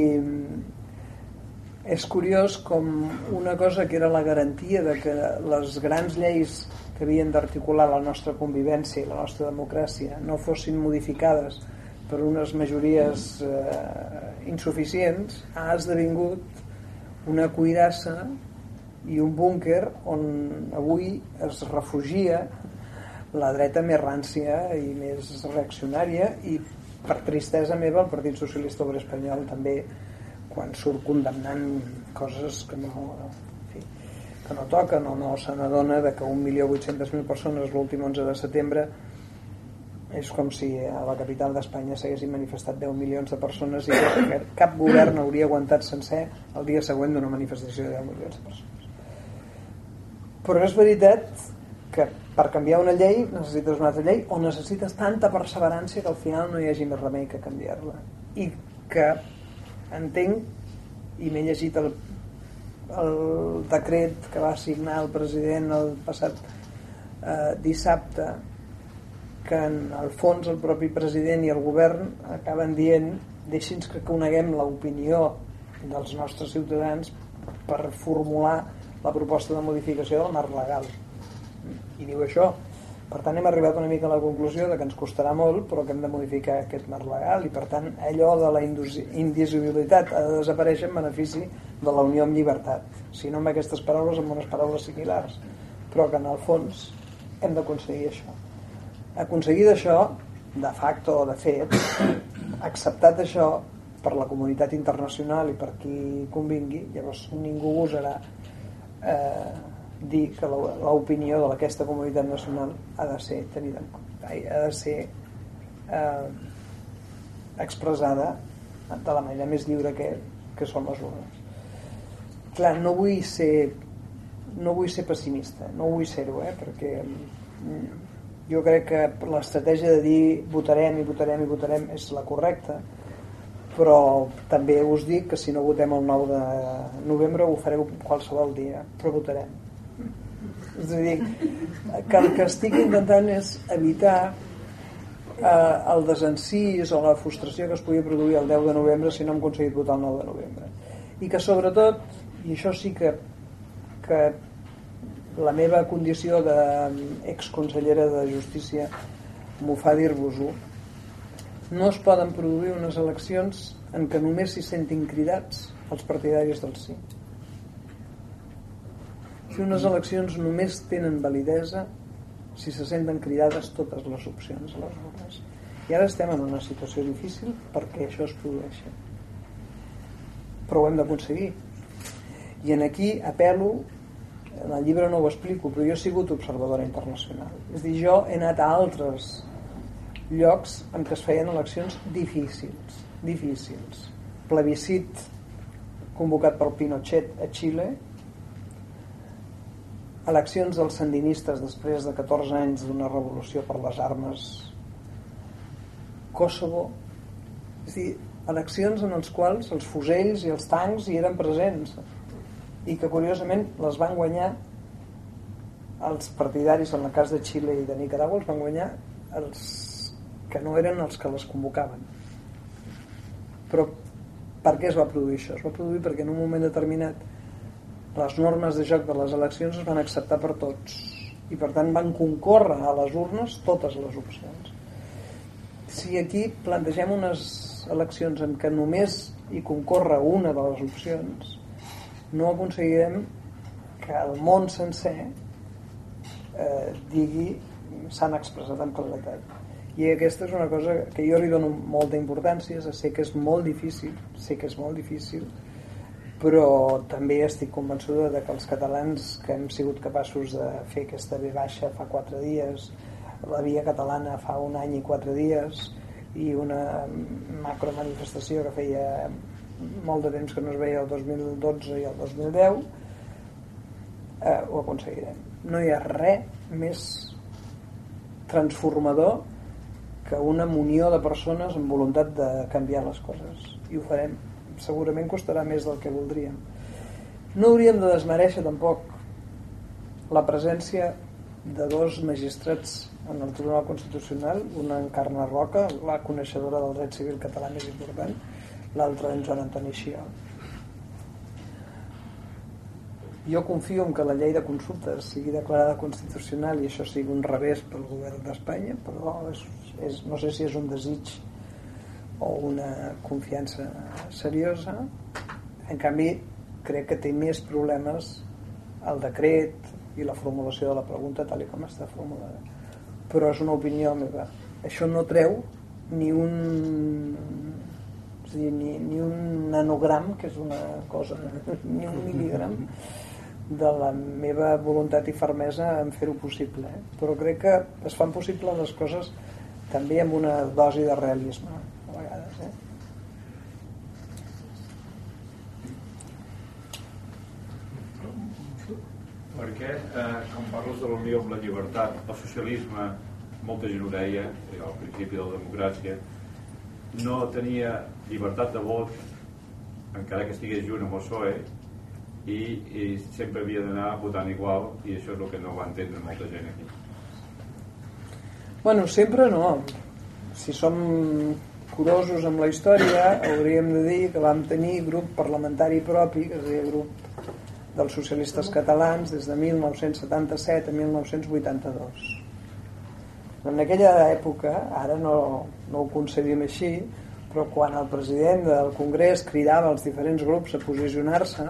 és curiós com una cosa que era la garantia de que les grans lleis que havien d'articular la nostra convivència i la nostra democràcia no fossin modificades per unes majories eh, insuficients ha esdevingut una cuirassa i un búnquer on avui es refugia la dreta més rància i més reaccionària i per tristesa meva el Partit Socialista Obrer Espanyol també quan surt condemnant coses que no, fi, que no toquen o no se n'adona que 1.800.000 persones l'últim 11 de setembre és com si a la capital d'Espanya s'haguessin manifestat 10 milions de persones i que cap govern hauria aguantat sencer el dia següent d'una manifestació de 10 milions de persones. Però és veritat que per canviar una llei necessites una altra llei o necessites tanta perseverància que al final no hi hagi més remei que canviar-la. I que entenc i m'he llegit el, el decret que va signar el president el passat eh, dissabte que en el fons el propi president i el govern acaben dient deixi'ns que coneguem l'opinió dels nostres ciutadans per formular la proposta de modificació del marc legal. I diu això per tant hem arribat una mica a la conclusió de que ens costarà molt però que hem de modificar aquest marc legal i per tant allò de la indivisibilitat ha de desaparèixer en benefici de la unió amb llibertat. Si no amb aquestes paraules amb unes paraules similars. Però que en el fons hem d'aconseguir això. Aconseguir això de facto o de fet acceptat això per la comunitat internacional i per qui convingui llavors ningú gosarà eh, dir que l'opinió d'aquesta comunitat nacional ha de ser tenida en compte ha de ser eh, expressada de la manera més lliure que, que són les urnes. Clar, no vull ser no vull ser pessimista no vull ser-ho eh, perquè mm, jo crec que l'estratègia de dir votarem i votarem i votarem és la correcta però també us dic que si no votem el 9 de novembre ho fareu qualsevol dia però votarem és a dir, que el que estic intentant és evitar eh, el desencís o la frustració que es podia produir el 10 de novembre si no hem aconseguit votar el 9 de novembre. I que sobretot, i això sí que, que la meva condició d'exconsellera mm, de Justícia m'ho fa dir-vos-ho, no es poden produir unes eleccions en què només s'hi sentin cridats els partidaris del sí que unes eleccions només tenen validesa si se senten cridades totes les opcions a les urnes. I ara estem en una situació difícil perquè això es produeix. Però ho hem d'aconseguir. I en aquí apelo, en el llibre no ho explico, però jo he sigut observadora internacional. És dir, jo he anat a altres llocs en què es feien eleccions difícils, difícils. Plebiscit convocat per Pinochet a Xile, eleccions dels sandinistes després de 14 anys d'una revolució per les armes, Kosovo, és dir, eleccions en els quals els fusells i els tancs hi eren presents i que curiosament les van guanyar els partidaris en el cas de Xile i de Nicaragua els van guanyar els que no eren els que les convocaven però per què es va produir això? es va produir perquè en un moment determinat les normes de joc de les eleccions es van acceptar per tots i per tant van concórrer a les urnes totes les opcions. Si aquí plantegem unes eleccions en què només hi concorre una de les opcions no aconseguirem que el món sencer eh, digui s'han expressat en claretat i aquesta és una cosa que jo li dono molta importància sé que és molt difícil sé que és molt difícil però també estic convençuda de que els catalans que hem sigut capaços de fer aquesta ve baixa fa quatre dies la via catalana fa un any i quatre dies i una macromanifestació que feia molt de temps que no es veia el 2012 i el 2010 eh, ho aconseguirem. No hi ha res més transformador que una munió de persones amb voluntat de canviar les coses i ho farem segurament costarà més del que voldríem. No hauríem de desmereixer tampoc la presència de dos magistrats en el Tribunal Constitucional una en Carme Roca la coneixedora del dret civil català més important l'altra en Joan Antoni Xiol jo confio en que la llei de consultes sigui declarada constitucional i això sigui un revés pel govern d'Espanya però és, és, no sé si és un desig o una confiança seriosa. En canvi crec que té més problemes el decret i la formulació de la pregunta tal com està formulada. Però és una opinió meva. Això no treu ni un dir, ni, ni un nanogram que és una cosa ni un mil·ligram de la meva voluntat i fermesa en fer-ho possible eh? però crec que es fan possible les coses també amb una dosi de realisme a vegades eh?
Perquè eh, quan parles de la unió amb la llibertat el socialisme, molta gent ho deia al principi de la democràcia no tenia llibertat de vot encara que estigués junt amb el PSOE i, i sempre havia d'anar votant igual i això és el que no va entendre molta gent aquí.
Bueno, sempre no. Si som curosos amb la història hauríem de dir que vam tenir grup parlamentari propi que es deia grup dels socialistes catalans des de 1977 a 1982. En aquella època, ara no, no ho concebim així, però quan el president del Congrés cridava als diferents grups a posicionar-se,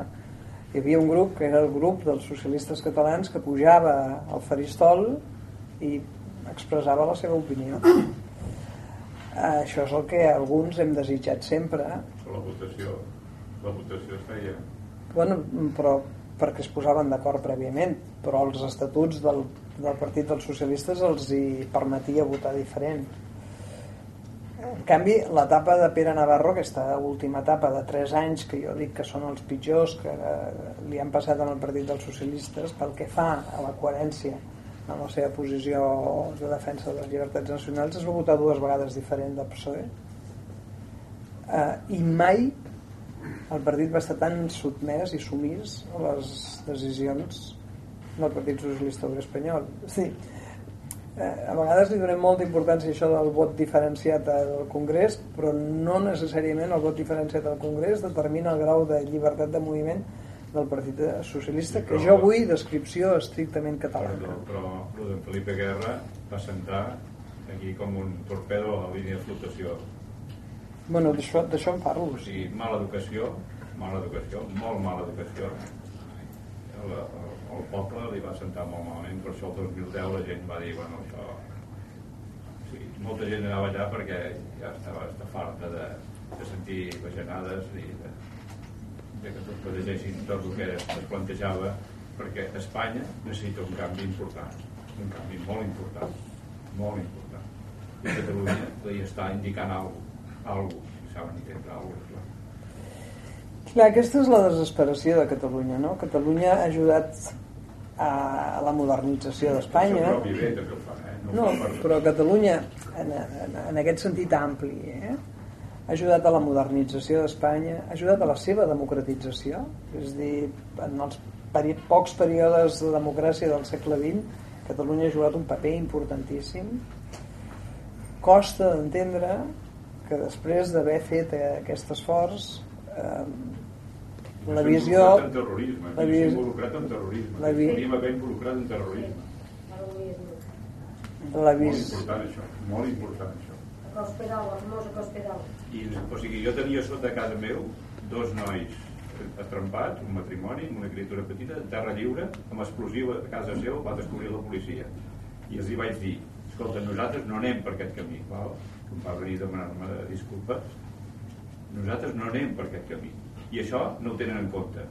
hi havia un grup que era el grup dels socialistes catalans que pujava al faristol i expressava la seva opinió. Això és el que alguns hem desitjat sempre.
La votació, la votació es feia
Bueno, però perquè es posaven d'acord prèviament, però els estatuts del, del Partit dels Socialistes els hi permetia votar diferent. En canvi, l'etapa de Pere Navarro, aquesta última etapa de 3 anys, que jo dic que són els pitjors que eh, li han passat en el Partit dels Socialistes, pel que fa a la coherència en la seva posició de defensa de les llibertats nacionals, es va votar dues vegades diferent del PSOE. Eh, I mai el partit va estar tan sotmès i sumís a les decisions del Partit Socialista Obrer Espanyol. Sí, eh, a vegades li donem molta importància a això del vot diferenciat al Congrés, però no necessàriament el vot diferenciat al Congrés determina el grau de llibertat de moviment del Partit Socialista, que jo vull descripció estrictament catalana.
Però, però el d'en Felipe Guerra va sentar aquí com un torpedo a la línia de flotació.
Bueno, d'això en parlo.
O sigui, mala educació, mala educació, molt mala educació. El, el, el poble li va sentar molt malament, per això el 2010 la gent va dir, bueno, això... O sigui, molta gent anava allà perquè ja estava, estava farta de, de sentir bajanades i de, de que tot protegeixin tot el que es plantejava perquè Espanya necessita un canvi important un canvi molt important molt important i Catalunya li està indicant alguna cosa saben entendre alguna cosa
Clar, aquesta és la desesperació de Catalunya, no? Catalunya ha ajudat a la modernització d'Espanya.
Eh?
No, però Catalunya, en, en, en aquest sentit ampli, eh? ha ajudat a la modernització d'Espanya, ha ajudat a la seva democratització, és a dir, en els peri pocs períodes de democràcia del segle XX, Catalunya ha jugat un paper importantíssim. Costa d'entendre que després d'haver fet aquest esforç, eh, la visió...
involucrat en terrorisme,
la
s'ha
vis-
involucrat en terrorisme.
la vi-
Podríem haver involucrat en terrorisme.
La
Molt
vis...
important això, molt important això.
Cospedal, la famosa Cospedal.
I, o sigui, jo tenia sota casa meu dos nois atrempats, un matrimoni, amb una criatura petita, de terra lliure, amb explosiu a casa seu, va descobrir la policia. I els hi vaig dir, escolta, nosaltres no anem per aquest camí. Val? Em va venir a demanar-me disculpes. Nosaltres no anem per aquest camí. I això no ho tenen en compte.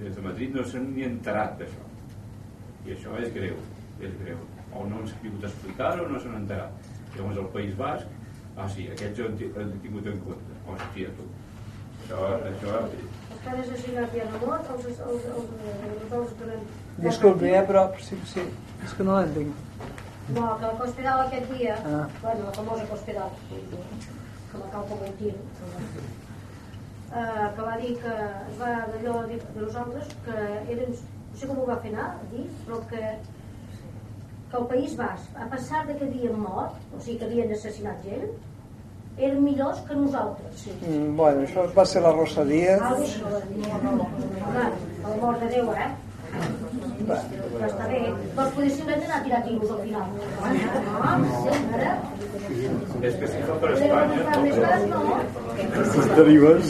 Des de Madrid no s'han ni enterat d'això. I això és greu, és greu. O no han sabut explicar-ho o no s'han enterat. Llavors el País Basc, ah sí, aquests ho han ti- han tingut en compte. Hòstia, tu. Això, això...
Els que han assassinat ja no mort, els, els, els, els, els, que no...
Disculpi, eh, però sí, sí, és que no l'entenc.
No, que la Cospedal aquest dia,
Ah.
bueno, la famosa Cospedal, que la cau com un tiro, eh, que va dir que es va d'allò de nosaltres que eren, no sé com ho va fer anar, a dir, però que que el País Basc, a pesar de que havien mort, o sigui que havien assassinat gent, eren millors que nosaltres. Sí.
Mm, bueno, això va ser la Rosa Díaz.
Home, per l'amor de Déu, eh? Que està bé. Doncs podríem haver d'anar a tirar tiros al final. No, sí, ara.
És que si fa per Espanya...
agafar més gas, no?
Les derives.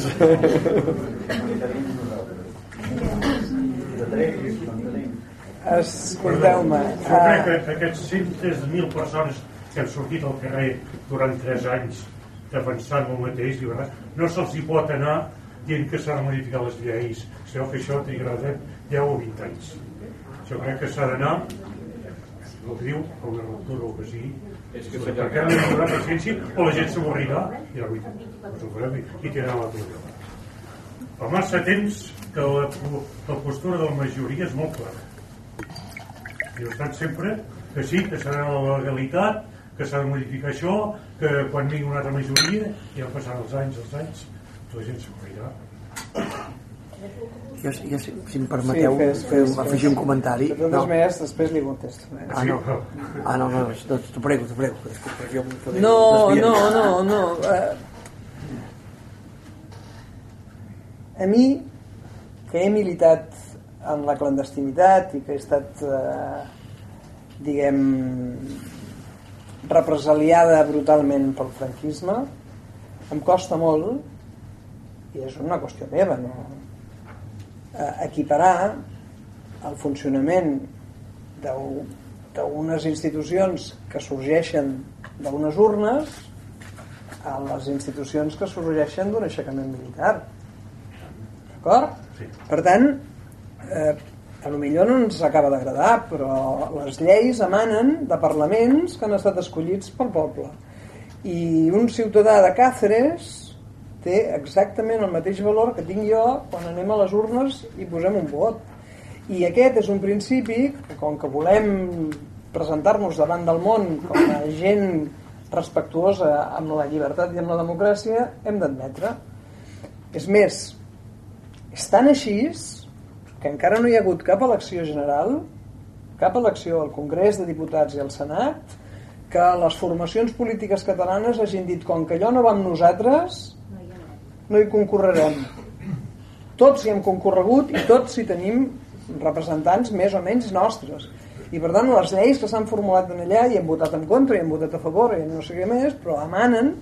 Escolteu-me,
Jo crec
uh,
que aquests centres de mil persones que han sortit al carrer durant tres anys defensant el mateix, llibertat, no se'ls hi pot anar dient que s'han de modificar les lleis. Sabeu que això trigarà 10 o 20 anys. Jo crec que s'ha d'anar, el que diu, a una ruptura o el que sigui,
És que
perquè han de donar paciència o la gent s'avorrirà i la veritat, doncs ho farem i, tirarà la tovallola. Fa massa temps que la, la postura de la majoria és molt clara. I ha estat sempre que sí, que serà la legalitat, que s'ha de modificar això, que quan vingui una altra majoria, ja passaran els anys, els anys, la gent s'avorrirà.
Jo, jo, si, si em permeteu
Sí, fes, fes, fes.
afegir un comentari.
de totes maneres, després li contesto. Eh?
Ah, no. Ah, no, no, no t'ho prego, t'ho prego. Jo
No, no, no, no. Uh, a mi que he militat en la clandestinitat i que he estat eh, diguem represaliada brutalment pel franquisme em costa molt i és una qüestió meva no? Eh, equiparar el funcionament d'unes institucions que sorgeixen d'unes urnes a les institucions que sorgeixen d'un aixecament militar d'acord? Sí. per tant eh, a lo millor no ens acaba d'agradar però les lleis emanen de parlaments que han estat escollits pel poble i un ciutadà de Càceres té exactament el mateix valor que tinc jo quan anem a les urnes i posem un vot. I aquest és un principi que com que volem presentar-nos davant del món com a gent respectuosa amb la llibertat i amb la democràcia hem d'admetre. És més és tan així que encara no hi ha hagut cap elecció general cap elecció al Congrés de Diputats i al Senat que les formacions polítiques catalanes hagin dit com que allò no va amb nosaltres no hi concorrerem. Tots hi hem concorregut i tots hi tenim representants més o menys nostres. I per tant les lleis que s'han formulat en allà i hem votat en contra i hem votat a favor i no sé què més però emanen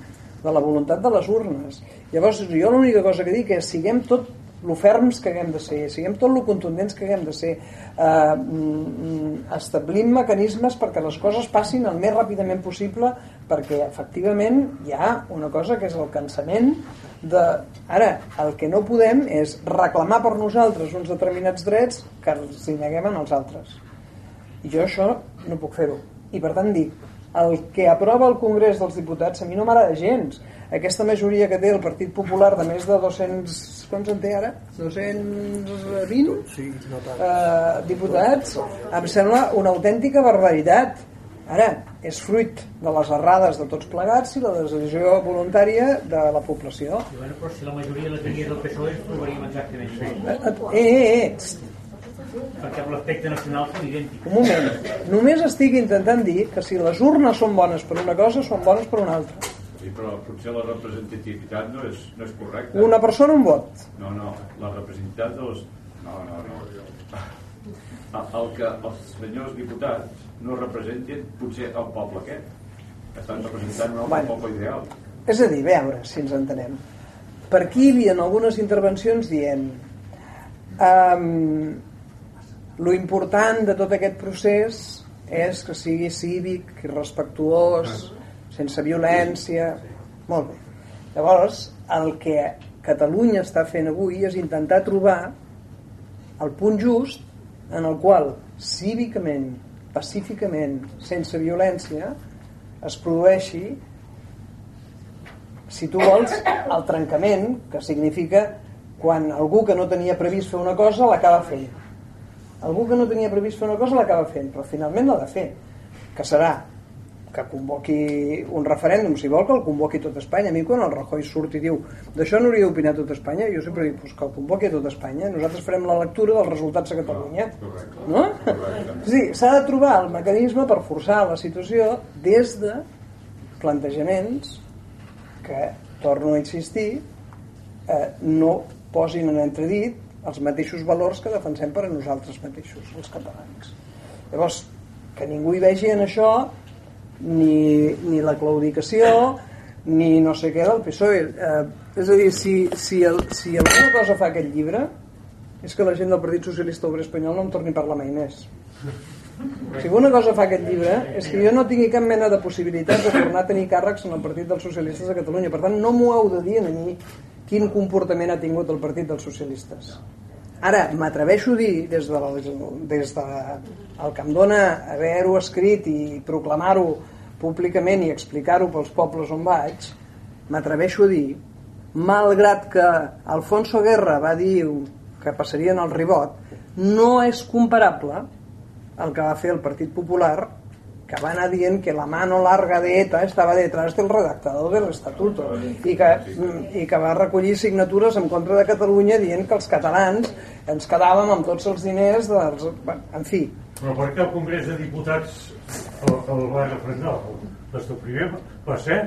de la voluntat de les urnes. Llavors jo l'única cosa que dic és siguem tot lo ferms que haguem de ser, siguem tot lo contundents que haguem de ser, eh, mm, establim mecanismes perquè les coses passin el més ràpidament possible perquè efectivament hi ha una cosa que és el cansament de... Ara, el que no podem és reclamar per nosaltres uns determinats drets que els hi neguem als altres. I jo això no puc fer-ho. I per tant dic, el que aprova el Congrés dels Diputats a mi no m'agrada gens. Aquesta majoria que té el Partit Popular de més de 200 quants en té ara? 220
sí, no
eh, diputats? Em sembla una autèntica barbaritat. Ara, és fruit de les errades de tots plegats i la decisió voluntària de la població.
Bueno, però si la majoria la tenia del PSOE ens trobaríem exactament
eh, eh, eh, eh
perquè amb l'aspecte nacional són idèntics.
Un moment, només estic intentant dir que si les urnes són bones per una cosa, són bones per una altra.
Sí, però potser la representativitat no és, no és correcta.
Una persona, un vot.
No, no, la representativitat dels... No, no, no. El que els senyors diputats no representen potser el poble aquest. Estan representant un altre bueno, poble ideal.
És a dir, a veure si ens entenem. Per aquí hi havia algunes intervencions dient um, lo important de tot aquest procés és que sigui cívic i respectuós, sense violència... Molt bé. Llavors, el que Catalunya està fent avui és intentar trobar el punt just en el qual cívicament, pacíficament, sense violència, es produeixi, si tu vols, el trencament, que significa quan algú que no tenia previst fer una cosa l'acaba fent algú que no tenia previst fer una cosa l'acaba fent, però finalment l'ha de fer, que serà que convoqui un referèndum, si vol que el convoqui tot Espanya. A mi quan el Rajoy surt i diu d'això no hauria d'opinar tot Espanya, jo sempre dic pues, que el convoqui tot Espanya, nosaltres farem la lectura dels resultats a Catalunya. No? Sí, s'ha de trobar el mecanisme per forçar la situació des de plantejaments que, torno a insistir, eh, no posin en entredit els mateixos valors que defensem per a nosaltres mateixos, els catalans. Llavors, que ningú hi vegi en això ni, ni la claudicació ni no sé què del PSOE. Eh, és a dir, si, si, el, si alguna cosa fa aquest llibre és que la gent del Partit Socialista Obrer Espanyol no em torni a parlar mai més. Si alguna cosa fa aquest llibre és que jo no tingui cap mena de possibilitat de tornar a tenir càrrecs en el Partit dels Socialistes de Catalunya. Per tant, no m'ho heu de dir a mi quin comportament ha tingut el Partit dels Socialistes. Ara, m'atreveixo a dir, des, de, des de que em dona haver-ho escrit i proclamar-ho públicament i explicar-ho pels pobles on vaig, m'atreveixo a dir, malgrat que Alfonso Guerra va dir que passarien el ribot, no és comparable el que va fer el Partit Popular que va anar dient que la mano larga de ETA estava detrás del redactador del estatuto i que, i que va recollir signatures en contra de Catalunya dient que els catalans ens quedàvem amb tots els diners dels... en fi
però per què el Congrés de Diputats el, el va referendar? El primer va ser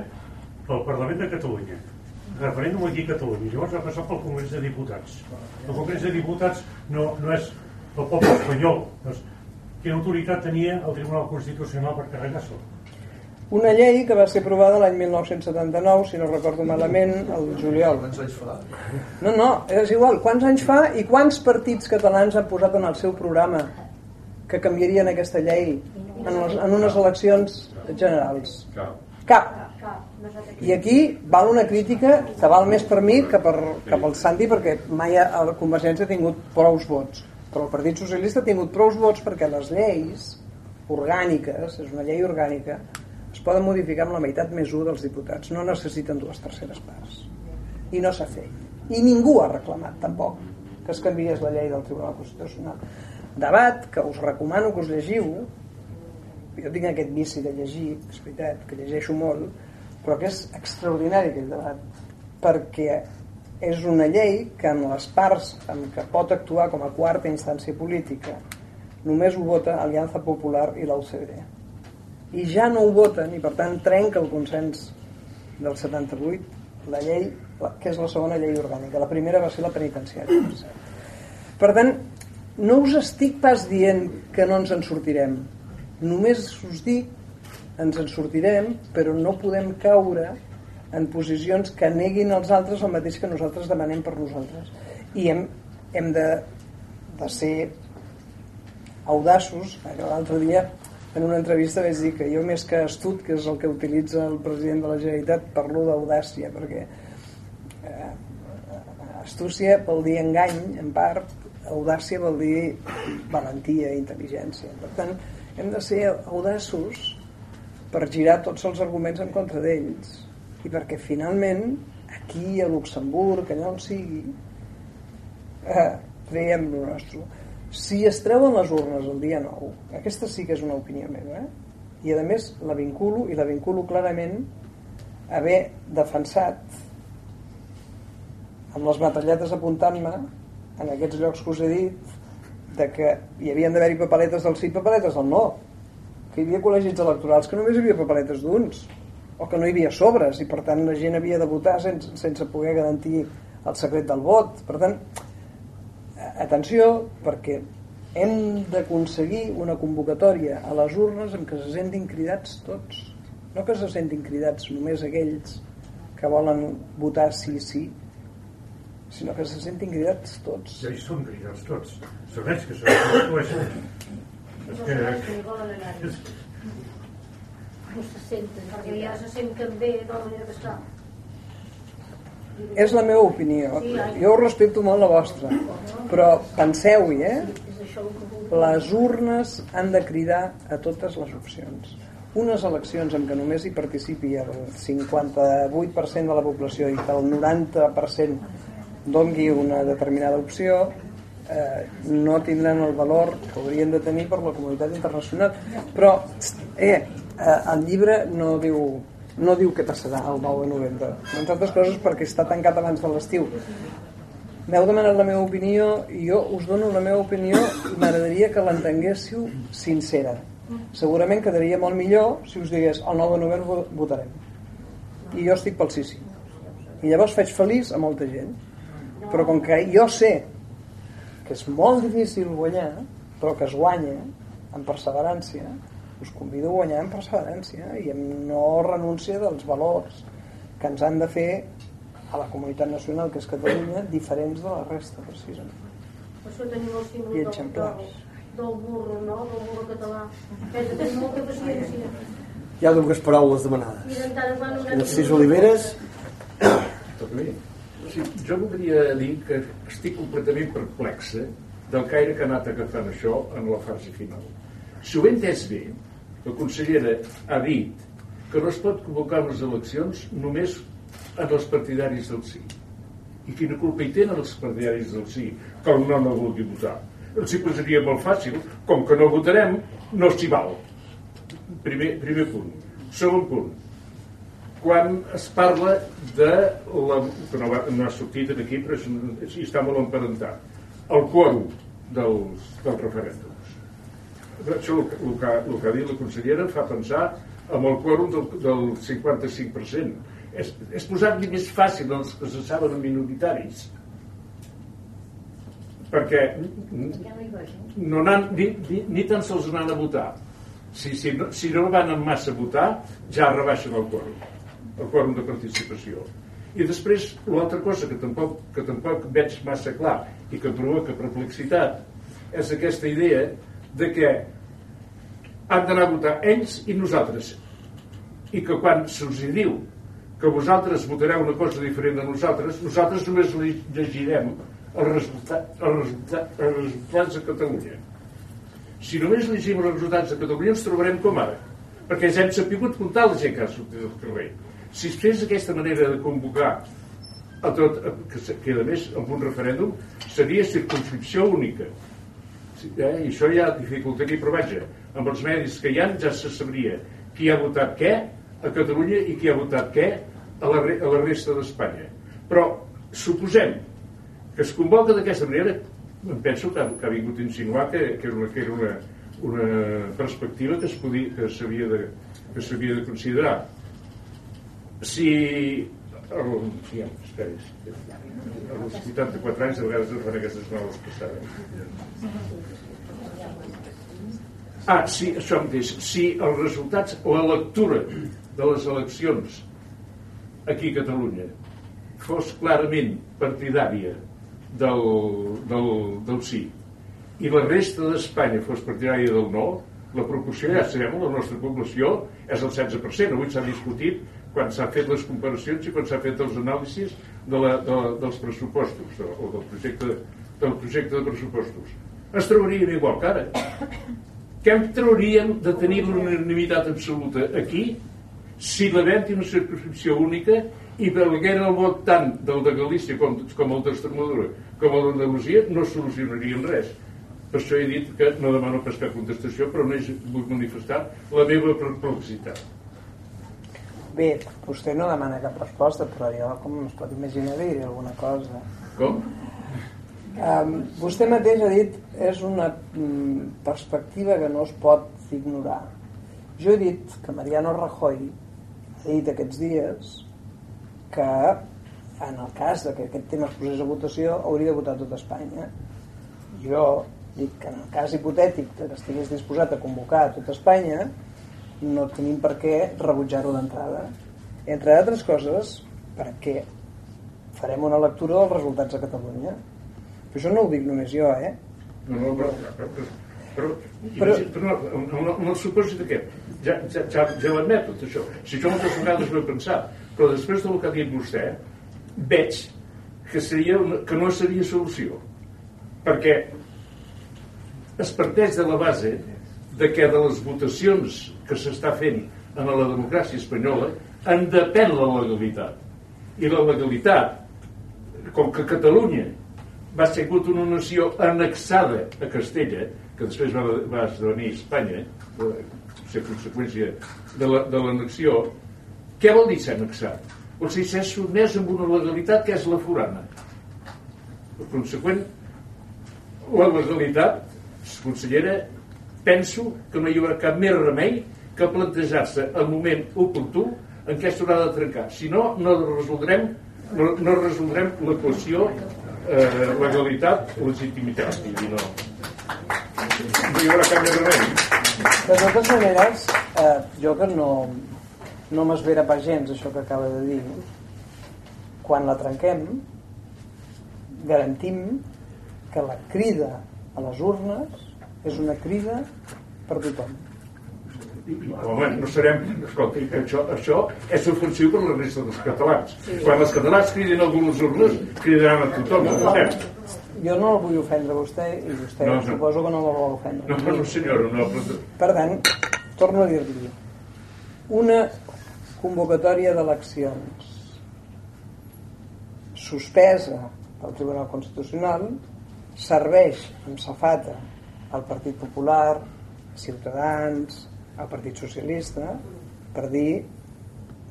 pel Parlament de Catalunya referèndum aquí a Catalunya, llavors va passar pel Congrés de Diputats. El Congrés de Diputats no, no és el poble espanyol. Doncs, quina autoritat tenia el Tribunal Constitucional per carregar-se'l?
Una llei que va ser aprovada l'any 1979, si no recordo malament, el juliol.
Quants anys fa?
No, no, és igual. Quants anys fa i quants partits catalans han posat en el seu programa que canviarien aquesta llei en, les, en unes eleccions generals?
Cap.
Cap. I aquí val una crítica que val més per mi que per, que pel Santi perquè mai a la Convergència ha tingut prous vots però el Partit Socialista ha tingut prous vots perquè les lleis orgàniques, és una llei orgànica es poden modificar amb la meitat més 1 dels diputats. No necessiten dues terceres parts. I no s'ha fet. I ningú ha reclamat tampoc que es canviés la llei del Tribunal Constitucional. Debat que us recomano que us llegiu. Jo tinc aquest vici de llegir és veritat, que llegeixo molt però que és extraordinari aquell debat perquè és una llei que en les parts en què pot actuar com a quarta instància política només ho vota Alianza Popular i la UCD i ja no ho voten i per tant trenca el consens del 78 la llei, que és la segona llei orgànica. La primera va ser la penitenciària per per tant no us estic pas dient que no ens en sortirem. Només us dic ens en sortirem però no podem caure en posicions que neguin als altres el mateix que nosaltres demanem per nosaltres. I hem, hem de, de ser audaços. L'altre dia en una entrevista vaig dir que jo més que astut que és el que utilitza el president de la Generalitat parlo d'audàcia perquè eh, astúcia vol dir engany en part. Audàcia vol dir valentia intel·ligència. Per tant hem de ser audaços per girar tots els arguments en contra d'ells i perquè finalment aquí a Luxemburg, allà on sigui eh, traiem el nostre. Si es treuen les urnes el dia 9 aquesta sí que és una opinió meva eh? i a més la vinculo i la vinculo clarament haver defensat amb les batalletes apuntant-me en aquests llocs que us he dit de que hi havien d'haver-hi papeletes del sí i papeletes del no. Que hi havia col·legis electorals que només hi havia papeletes d'uns o que no hi havia sobres i per tant la gent havia de votar sense, sense poder garantir el secret del vot per tant atenció perquè hem d'aconseguir una convocatòria a les urnes en què se sentin cridats tots no que se sentin cridats només aquells que volen votar sí sí sinó que se sentin cridats tots
Ja hi són cridats tots. Són ells que són constitueixen. És que... És,
no se senten
perquè ja se senten bé de la manera que està.
és la meva opinió. Jo respecto molt la vostra però penseu-hi eh? les urnes han de cridar a totes les opcions. Unes eleccions en què només hi participi el 58% de la població i que el 90% dongui una determinada opció eh, no tindran el valor que haurien de tenir per la comunitat internacional. Però eh, eh, el llibre no diu no diu què passarà el 9 de novembre. Entre altres coses perquè està tancat abans de l'estiu. M'heu demanat la meva opinió i jo us dono la meva opinió i m'agradaria que l'entenguéssiu sincera. Segurament quedaria molt millor si us digués el 9 de novembre votarem. I jo estic pel sí sí. I llavors faig feliç a molta gent. Però com que jo sé que és molt difícil guanyar però que es guanya amb perseverància us convido a guanyar amb perseverància i amb no renúncia dels valors que ens han de fer a la comunitat nacional que és Catalunya diferents de la resta precisament
Per això tenim el
I
símbol del, del,
exemplars.
del burro, no? Del burro català. Hem de tenir molta paciència.
Hi ha dues paraules demanades.
En
Narcís Oliveres,
Tot bé. Sí, jo voldria dir que estic completament perplexa del caire que ha anat agafant això en la fase final. Si ho he entès bé, la consellera ha dit que no es pot convocar les eleccions només en els partidaris del sí. I quina culpa hi tenen els partidaris del sí que el no no vulgui votar? Els hi posaria molt fàcil, com que no votarem, no s'hi val. Primer, primer punt. Segon punt, quan es parla de la, que no, va, no ha sortit aquí però és, està molt emparentat el quòrum dels, dels referèndums això el, el, que, el que ha dit la consellera fa pensar amb el quòrum del, del 55% és, és posar-li més fàcil als que se saben minoritaris. Perquè no anan, ni, ni, ni tan sols anant a votar. Si, si, no, si no van en massa a votar ja rebaixen el quòrum el quòrum de participació. I després l'altra cosa que tampoc, que tampoc veig massa clar i que provoca perplexitat és aquesta idea de que han d'anar a votar ells i nosaltres. I que quan se'ls diu que vosaltres votareu una cosa diferent de nosaltres nosaltres només llegirem els, resultat, els, resultat, els resultats de Catalunya. Si només llegim els resultats de Catalunya ens trobarem com ara perquè ja hem sapigut comptar la gent que ha sortit del carrer. Si es fes aquesta manera de convocar a tot, que, que a més amb un referèndum seria circunscripció única. Eh? i això ja dificultaria però vaja, amb els medis que hi ha ja se sabria qui ha votat què a Catalunya i qui ha votat què a la, a la resta d'Espanya. Però suposem que es convoca d'aquesta manera em penso que, que ha vingut a insinuar que, que era, una, que era una, una perspectiva que es que s'havia de, que de considerar. Si el, sí, esperis, als 84 anys de vegades es fan aquestes noves passades Ah, sí, això mateix. Si els resultats la lectura de les eleccions aquí a Catalunya fos clarament partidària del, del, del sí i la resta d'Espanya fos partidària del no, la proporció, ja sabem, la nostra població és el 16%. Avui s'ha discutit quan s'ha fet les comparacions i quan s'ha fet els anàlisis de la, de, dels pressupostos o del projecte, del projecte de pressupostos. Es trobarien igual que ara que em trauríem de tenir l'unanimitat absoluta aquí si l'havent una circunscripció única i valguera el vot tant del de Galícia com, com el d'Extremadura com el d'Andalusia no solucionarien res. Per això he dit que no demano pas cap contestació però no vull manifestar la meva perplexitat.
Bé, vostè no demana cap resposta però jo com es pot imaginar dir alguna cosa.
Com?
Um, vostè mateix ha dit és una um, perspectiva que no es pot ignorar. Jo he dit que Mariano Rajoy ha dit aquests dies que en el cas de que aquest tema es posés a votació hauria de votar tot Espanya. Jo dic que en el cas hipotètic que estigués disposat a convocar a tot Espanya no tenim per què rebutjar-ho d'entrada. Entre altres coses, perquè farem una lectura dels resultats a Catalunya però això no ho dic només jo, eh?
No, no, però, però, però, però, però no, no, no el supòsit aquest, ja, ja, ja, ja l'admeto, tot això. Si jo moltes vegades ho he pensat, però després del que ha dit vostè, veig que, seria una, que no seria solució. Perquè es parteix de la base de que de les votacions que s'està fent en la democràcia espanyola en depèn la legalitat. I la legalitat, com que Catalunya va ser una nació annexada a Castella, que després va, va esdevenir Espanya, va ser conseqüència de l'annexió, la, què vol dir ser annexat? Vol dir ser sotmès amb una legalitat que és la forana. Per conseqüent, la legalitat, consellera, penso que no hi haurà cap més remei que plantejar-se el moment oportú en què s'haurà de trencar. Si no, no resoldrem, no, no resoldrem l'equació eh, legalitat, legitimitat i no, no hi haurà cap de remei
de totes maneres eh, jo que no no m'esvera pas gens això que acaba de dir quan la trenquem garantim que la crida a les urnes és una crida per tothom
home, no serem escolta, això, això és ofensiu per la resta dels catalans sí. quan els catalans criden algunes urnes cridaran a tothom no,
jo no el vull ofendre a vostè i vostè no, no. suposo que no me'l vol ofendre
no, no, senyora, no, però...
per tant, torno a dir-li una convocatòria d'eleccions suspesa pel Tribunal Constitucional serveix amb safata al Partit Popular Ciutadans al Partit Socialista per dir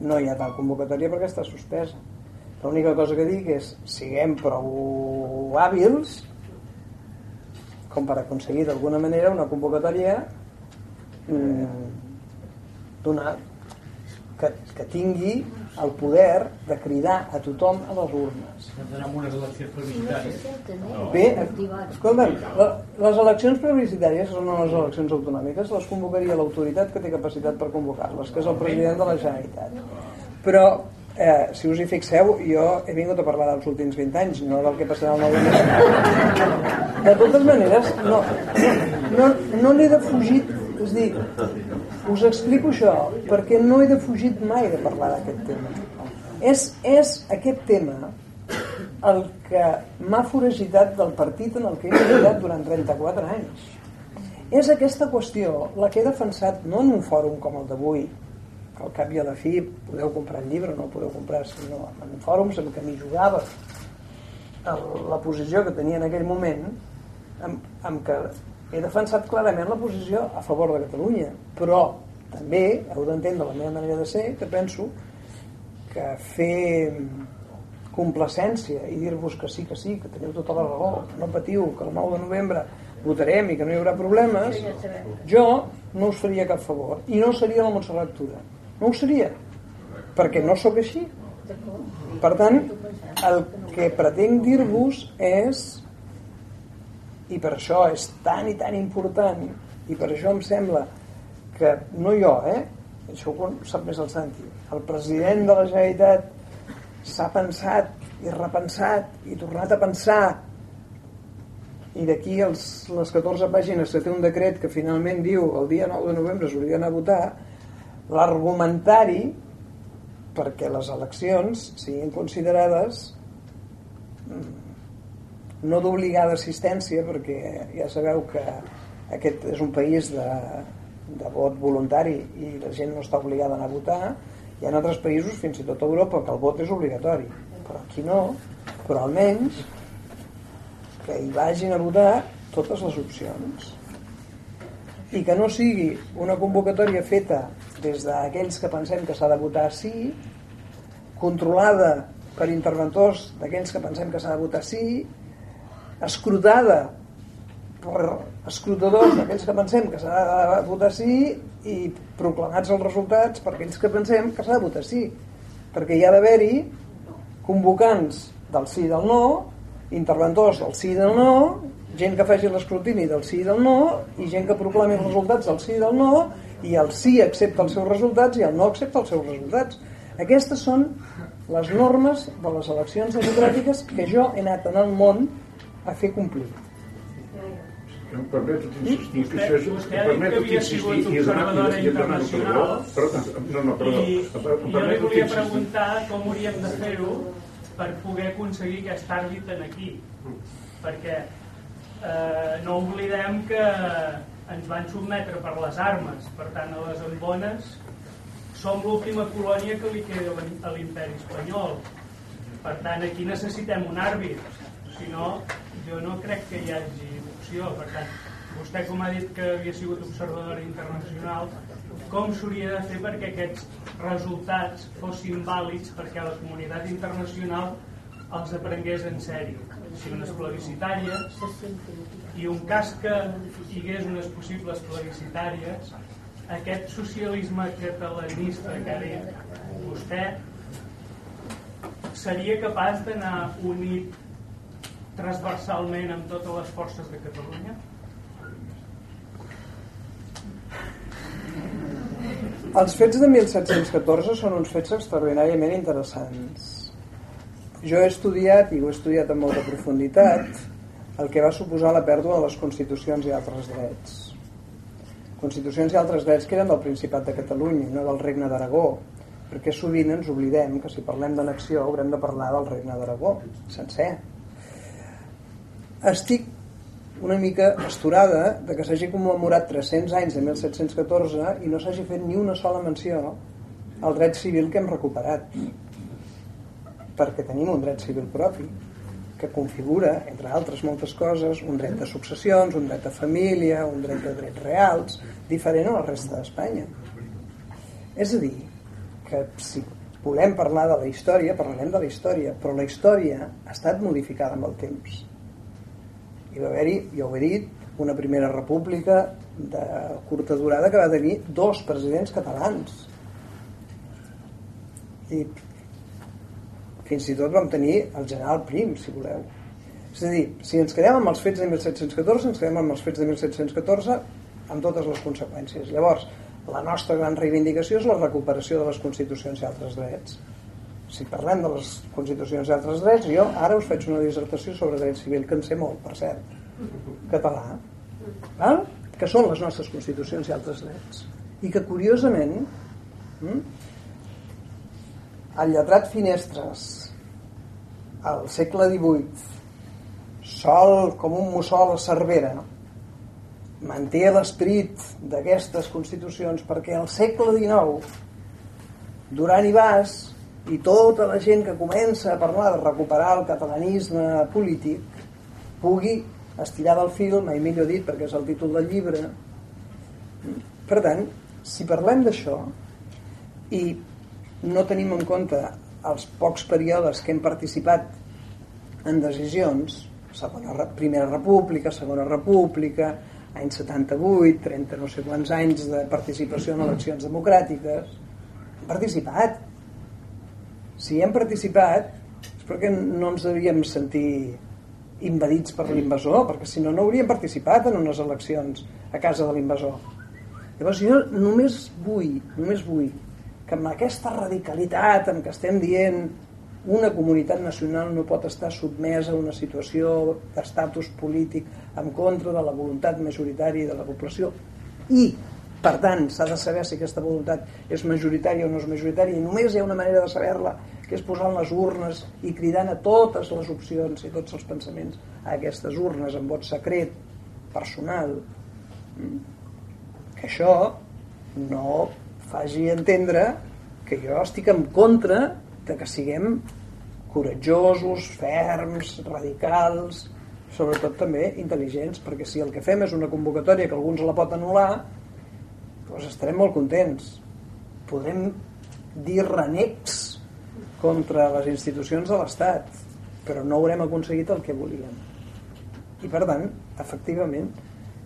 no hi ha tal convocatòria perquè està suspesa l'única cosa que dic és siguem prou hàbils com per aconseguir d'alguna manera una convocatòria mm, d'una que, que tingui el poder de cridar a tothom a les urnes.
Amb unes eleccions plebiscitàries.
Bé, escolta, la, les eleccions plebiscitàries, són les eleccions autonòmiques, les convocaria l'autoritat que té capacitat per convocar-les, que és el president de la Generalitat. Però, eh, si us hi fixeu, jo he vingut a parlar dels últims 20 anys, no del que passarà el 9 de. De totes maneres, no, no, no n'he defugit, és dir, us explico això perquè no he defugit mai de parlar d'aquest tema. És, és aquest tema el que m'ha foragitat del partit en el que he militat durant 34 anys. És aquesta qüestió la que he defensat no en un fòrum com el d'avui, que al cap i a la fi podeu comprar el llibre, no el podeu comprar, sinó en fòrums en què m'hi jugava la posició que tenia en aquell moment, amb, amb què he defensat clarament la posició a favor de Catalunya, però també heu d'entendre la meva manera de ser, que penso que fer complacència i dir-vos que sí, que sí, que teniu tota la raó, que no patiu, que el 9 de novembre votarem i que no hi haurà problemes, jo no us faria cap favor i no seria la Montserrat Tura. No ho seria, perquè no sóc així. Per tant, el que pretenc dir-vos és i per això és tan i tan important i per això em sembla que no jo, eh? això ho sap més el Santi el president de la Generalitat s'ha pensat i repensat i tornat a pensar i d'aquí les 14 pàgines que té un decret que finalment diu el dia 9 de novembre s'hauria d'anar a votar l'argumentari perquè les eleccions siguin considerades mm, no d'obligada assistència perquè ja sabeu que aquest és un país de, de vot voluntari i la gent no està obligada a anar a votar. Hi ha altres països, fins i tot a Europa que el vot és obligatori. Però aquí no. Però almenys que hi vagin a votar totes les opcions. I que no sigui una convocatòria feta des d'aquells que pensem que s'ha de votar sí controlada per interventors d'aquells que pensem que s'ha de votar sí escrutada per escrutadors d'aquells que pensem que s'ha de votar sí i proclamats els resultats per aquells que pensem que s'ha de votar sí. Perquè hi ha d'haver-hi convocants del sí i del no interventors del sí i del no gent que faci l'escrutini del sí i del no i gent que proclami els resultats del sí i del no i el sí accepta els seus resultats i el no accepta els seus resultats. Aquestes són les normes de les eleccions democràtiques que jo he anat en el món a fer complir
Em permeto insistir que això és... Em permeto insistir i he donat perdó.
internacional.
Perdó, no, no, perdó.
I, i jo li volia preguntar com hauríem de fer-ho per poder aconseguir aquest àrbit en aquí perquè eh, no oblidem que ens van sotmetre per les armes per tant a les ambones som l'última colònia que li queda a l'imperi espanyol per tant aquí necessitem un àrbit si no jo no crec que hi hagi opció per tant vostè com ha dit que havia sigut observadora internacional com s'hauria de fer perquè aquests resultats fossin vàlids perquè la comunitat internacional els aprengués en sèrio? Si unes plebiscitàries i un cas que hi hagués unes possibles plebiscitàries aquest socialisme catalanista que ha dit vostè seria capaç d'anar unit transversalment amb totes les forces de Catalunya?
Els fets de 1714 són uns fets extraordinàriament interessants. Jo he estudiat, i ho he estudiat amb molta profunditat, el que va suposar la pèrdua de les constitucions i altres drets. Constitucions i altres drets que eren del Principat de Catalunya, no del Regne d'Aragó, perquè sovint ens oblidem que si parlem d'annexió haurem de parlar del Regne d'Aragó, sencer. Estic una mica esturada de que s'hagi commemorat 300 anys de 1714 i no s'hagi fet ni una sola menció al dret civil que hem recuperat perquè tenim un dret civil propi que configura, entre altres moltes coses, un dret de successions, un dret de família, un dret de drets reals, diferent a la resta d'Espanya. És a dir, que si volem parlar de la història, parlarem de la història, però la història ha estat modificada amb el temps hi va haver-hi, ja ho he dit, una primera república de curta durada que va tenir dos presidents catalans. I fins i tot vam tenir el general Prim, si voleu. És a dir, si ens quedem amb els fets de 1714, ens quedem amb els fets de 1714 amb totes les conseqüències. Llavors, la nostra gran reivindicació és la recuperació de les constitucions i altres drets. Si parlem de les constitucions i altres drets, jo ara us faig una dissertació sobre dret civil, que en sé molt, per cert, català, val? que són les nostres constitucions i altres drets. I que, curiosament, hm, el lletrat Finestres, al segle XVIII, sol com un mussol a Cervera, manté l'esperit d'aquestes constitucions perquè al segle XIX, Duran i Bas i tota la gent que comença a parlar de recuperar el catalanisme polític pugui estirar del fil, mai millor dit perquè és el títol del llibre. Per tant, si parlem d'això i no tenim en compte els pocs períodes que hem participat en decisions, segona, primera república, segona república, any 78, 30 no sé quants anys de participació en eleccions democràtiques, hem participat. Si hem participat és perquè no ens devíem sentir invadits per l'invasor, perquè si no, no hauríem participat en unes eleccions a casa de l'invasor. Llavors jo només vull, només vull que amb aquesta radicalitat en què estem dient una comunitat nacional no pot estar sotmesa a una situació d'estatus polític en contra de la voluntat majoritària de la població i per tant s'ha de saber si aquesta voluntat és majoritària o no és majoritària i només hi ha una manera de saber-la que és posant les urnes i cridant a totes les opcions i tots els pensaments a aquestes urnes en vot secret personal. Que això no faci entendre que jo estic en contra de que siguem coratjosos, ferms, radicals, sobretot també intel·ligents, perquè si el que fem és una convocatòria que algú ens la pot anul·lar, doncs estarem molt contents. Podrem dir renecs contra les institucions de l'Estat, però no haurem aconseguit el que volíem. I per tant, efectivament,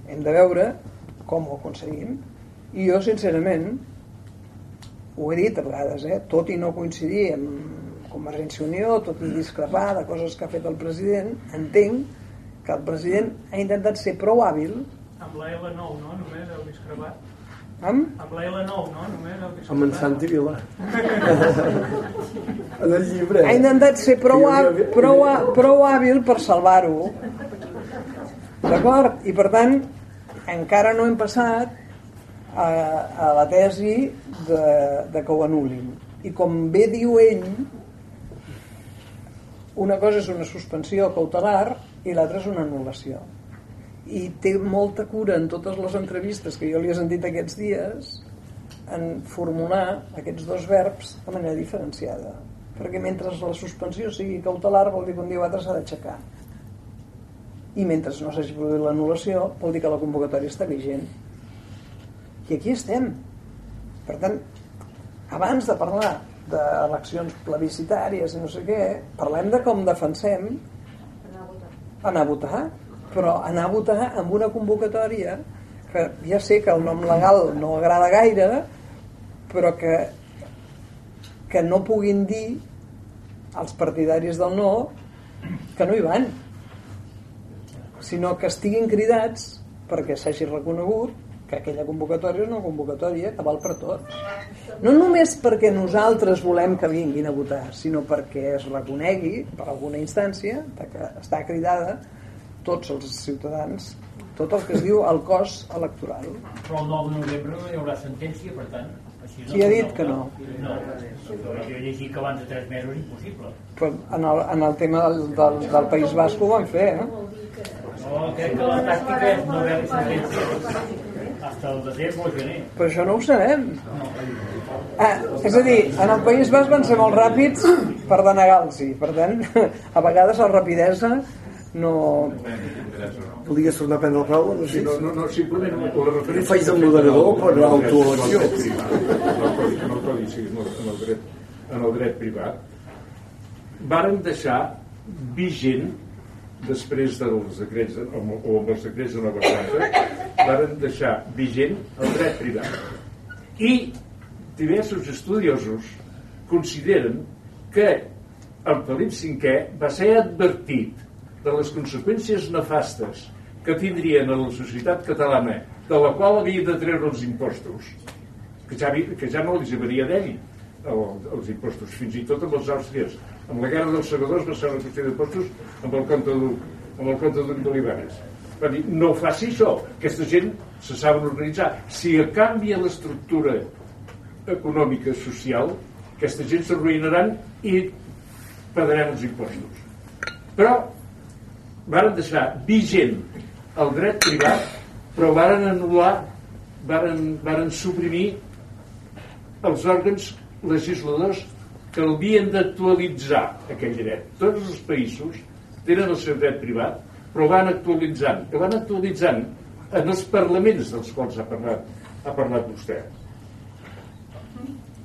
hem de veure com ho aconseguim. I jo, sincerament, ho he dit a vegades, eh? tot i no coincidir amb Convergència Unió, tot i discrepar de coses que ha fet el president, entenc que el president ha intentat ser prou hàbil
amb la L9, no? Només heu discrepat.
Amb
Amb la L9, no? Només.
Amb en Santi Vila. en el llibre.
ha intentat ser prou, hàbil, prou, prou hàbil per salvar-ho d'acord? i per tant encara no hem passat a, a la tesi de, de que ho anul·lin i com bé diu ell una cosa és una suspensió cautelar i l'altra és una anul·lació i té molta cura en totes les entrevistes que jo li he sentit aquests dies en formular aquests dos verbs de manera diferenciada. Perquè mentre la suspensió sigui cautelar vol dir que un dia o altre s'ha d'aixecar. I mentre no s'hagi produït l'anul·lació vol dir que la convocatòria està vigent. I aquí estem. Per tant abans de parlar d'eleccions plebiscitàries i no sé què parlem de com defensem anar a votar però anar a votar amb una convocatòria que ja sé que el nom legal no agrada gaire però que que no puguin dir als partidaris del no que no hi van sinó que estiguin cridats perquè s'hagi reconegut que aquella convocatòria és una convocatòria que val per tots. No només perquè nosaltres volem que vinguin a votar, sinó perquè es reconegui per alguna instància que està cridada tots els ciutadans, tot el que es diu el cos electoral.
Però el 9 de novembre no hi haurà sentència, per tant... Així
Qui ha dit que no?
No, jo he llegit que abans de 3 mesos és impossible.
Però en el, en el tema del, del, del País Basc ho van fer, eh?
No, crec que la tàctica és no haver sentència hasta el desembre o gener.
Però això no ho sabem. Ah, és a dir, en el País Basc van ser molt ràpids per denegar-los. Per tant, a vegades la rapidesa no...
Volies tornar a prendre la paraula? No sé.
No, no, no, simplement la referència...
Faig de moderador per autoelecció.
En el codi, sí, en el, dret, en el dret privat, varen deixar vigent després dels decrets o amb, o amb els decrets de Nova Planta varen deixar vigent el dret privat i diversos estudiosos consideren que el Felip V va ser advertit de les conseqüències nefastes que tindrien a la societat catalana de la qual havia de treure els impostos que ja, havia, que ja no els hauria d'ell els impostos, fins i tot amb els àustries. Amb la guerra dels segadors va ser una qüestió d'impostos amb el compte d'Uc amb el compte d'Olivares. Va dir, no faci això aquesta gent se saben organitzar. Si canvia l'estructura econòmica social aquesta gent s'arruïnaran i pagarem els impostos. Però varen deixar vigent el dret privat però varen anul·lar varen, varen suprimir els òrgans legisladors que havien d'actualitzar aquell dret. Tots els països tenen el seu dret privat, però van actualitzant, que van actualitzant en els parlaments dels quals ha parlat, ha parlat vostè.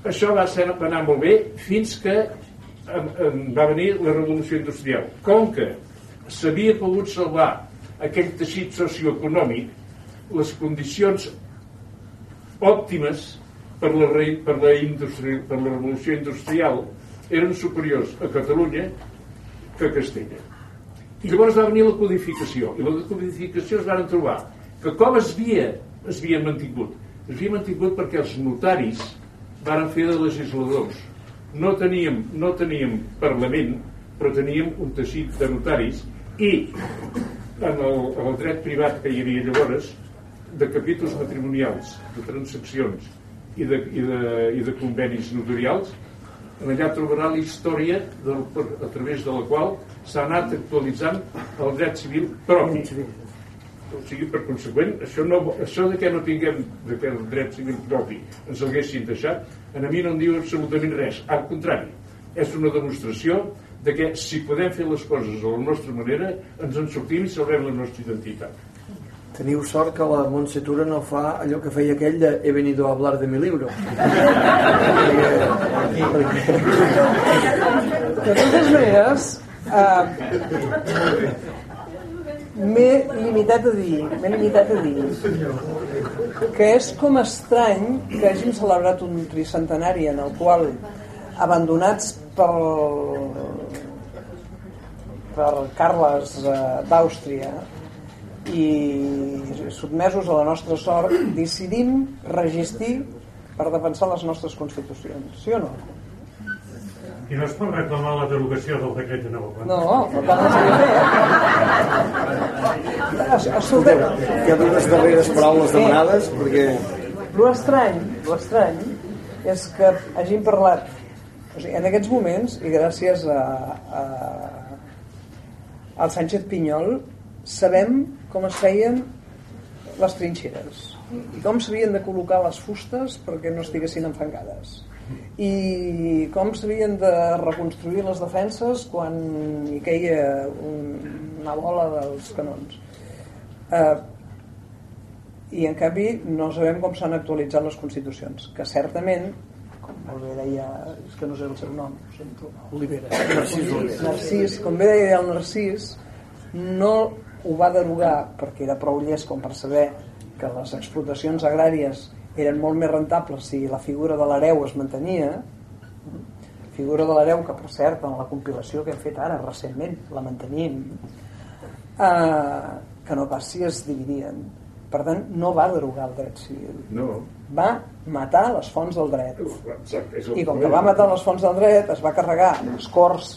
Això va, ser, va anar molt bé fins que va venir la revolució industrial. Com que s'havia pogut salvar aquell teixit socioeconòmic, les condicions òptimes per la, per la, industri, per la revolució industrial eren superiors a Catalunya que a Castella. I llavors va venir la codificació, i la codificació es van trobar que com es havia, es havia mantingut? Es havia mantingut perquè els notaris varen fer de legisladors. No teníem, no teníem Parlament, però teníem un teixit de notaris i en el, en el dret privat que hi havia llavors de capítols matrimonials, de transaccions i de, i de, i de convenis notarials allà trobarà la història del, a través de la qual s'ha anat actualitzant el dret civil propi. O sigui, per conseqüent això, no, això de que no tinguem de que el dret civil propi ens haguessin deixat a mi no em diu absolutament res. Al contrari, és una demostració de que si podem fer les coses a la nostra manera ens en sortim i sabrem la nostra identitat
Teniu sort que la Montse Tura no fa allò que feia aquell de he venido a hablar de mi libro.
De totes maneres, uh, m'he limitat a dir, m'he limitat a dir que és com estrany que hàgim celebrat un tricentenari en el qual abandonats per per Carles uh, d'Àustria i sotmesos a la nostra sort decidim resistir per defensar les nostres constitucions sí o no?
I no es pot reclamar la derogació del decret de nova planta?
No, per tant no s'ha de fer.
Hi ha dues darreres paraules demanades perquè...
Lo estrany, lo estrany és que hagin parlat o sigui, en aquests moments i gràcies a, a, al Sánchez Pinyol sabem com es feien les trinxeres i com s'havien de col·locar les fustes perquè no estiguessin enfangades. I com s'havien de reconstruir les defenses quan hi queia un, una bola dels canons. Eh, i en canvi no sabem com s'han actualitzat les constitucions que certament molt bé deia és que no sé el seu nom sento,
Olivera. Narcís Olivera.
Narcís, com bé deia el Narcís no ho va derogar perquè era prou llest com per saber que les explotacions agràries eren molt més rentables si la figura de l'hereu es mantenia. Figura de l'hereu que per cert en la compilació que hem fet ara recentment la mantenim eh, que no pas si es dividien per tant no va derogar el dret civil
no.
va matar les fonts del dret
Exacte,
i com que va matar les fonts del dret es va carregar les Corts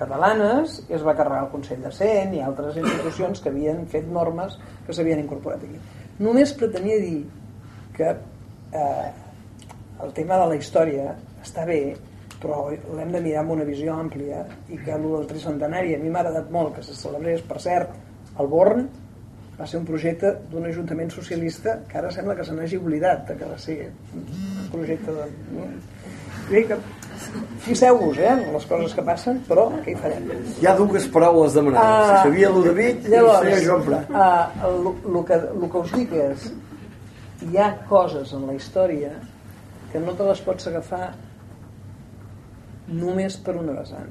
catalanes i es va carregar el Consell de Cent i altres institucions que havien fet normes que s'havien incorporat aquí. Només pretenia dir que eh, el tema de la història està bé, però l'hem de mirar amb una visió àmplia i que el del tricentenari a mi m'ha agradat molt que se celebrés, per cert, el Born va ser un projecte d'un ajuntament socialista que ara sembla que se n'hagi oblidat de que va ser un projecte de... Vull que fixeu-vos eh, les coses que passen però què hi farem?
Hi ha dues paraules demanades. Uh, Xavier Ludovic
llavors,
i senyor Joan Prat
uh, el, el, que, el que us dic és hi ha coses en la història que no te les pots agafar només per una vessant.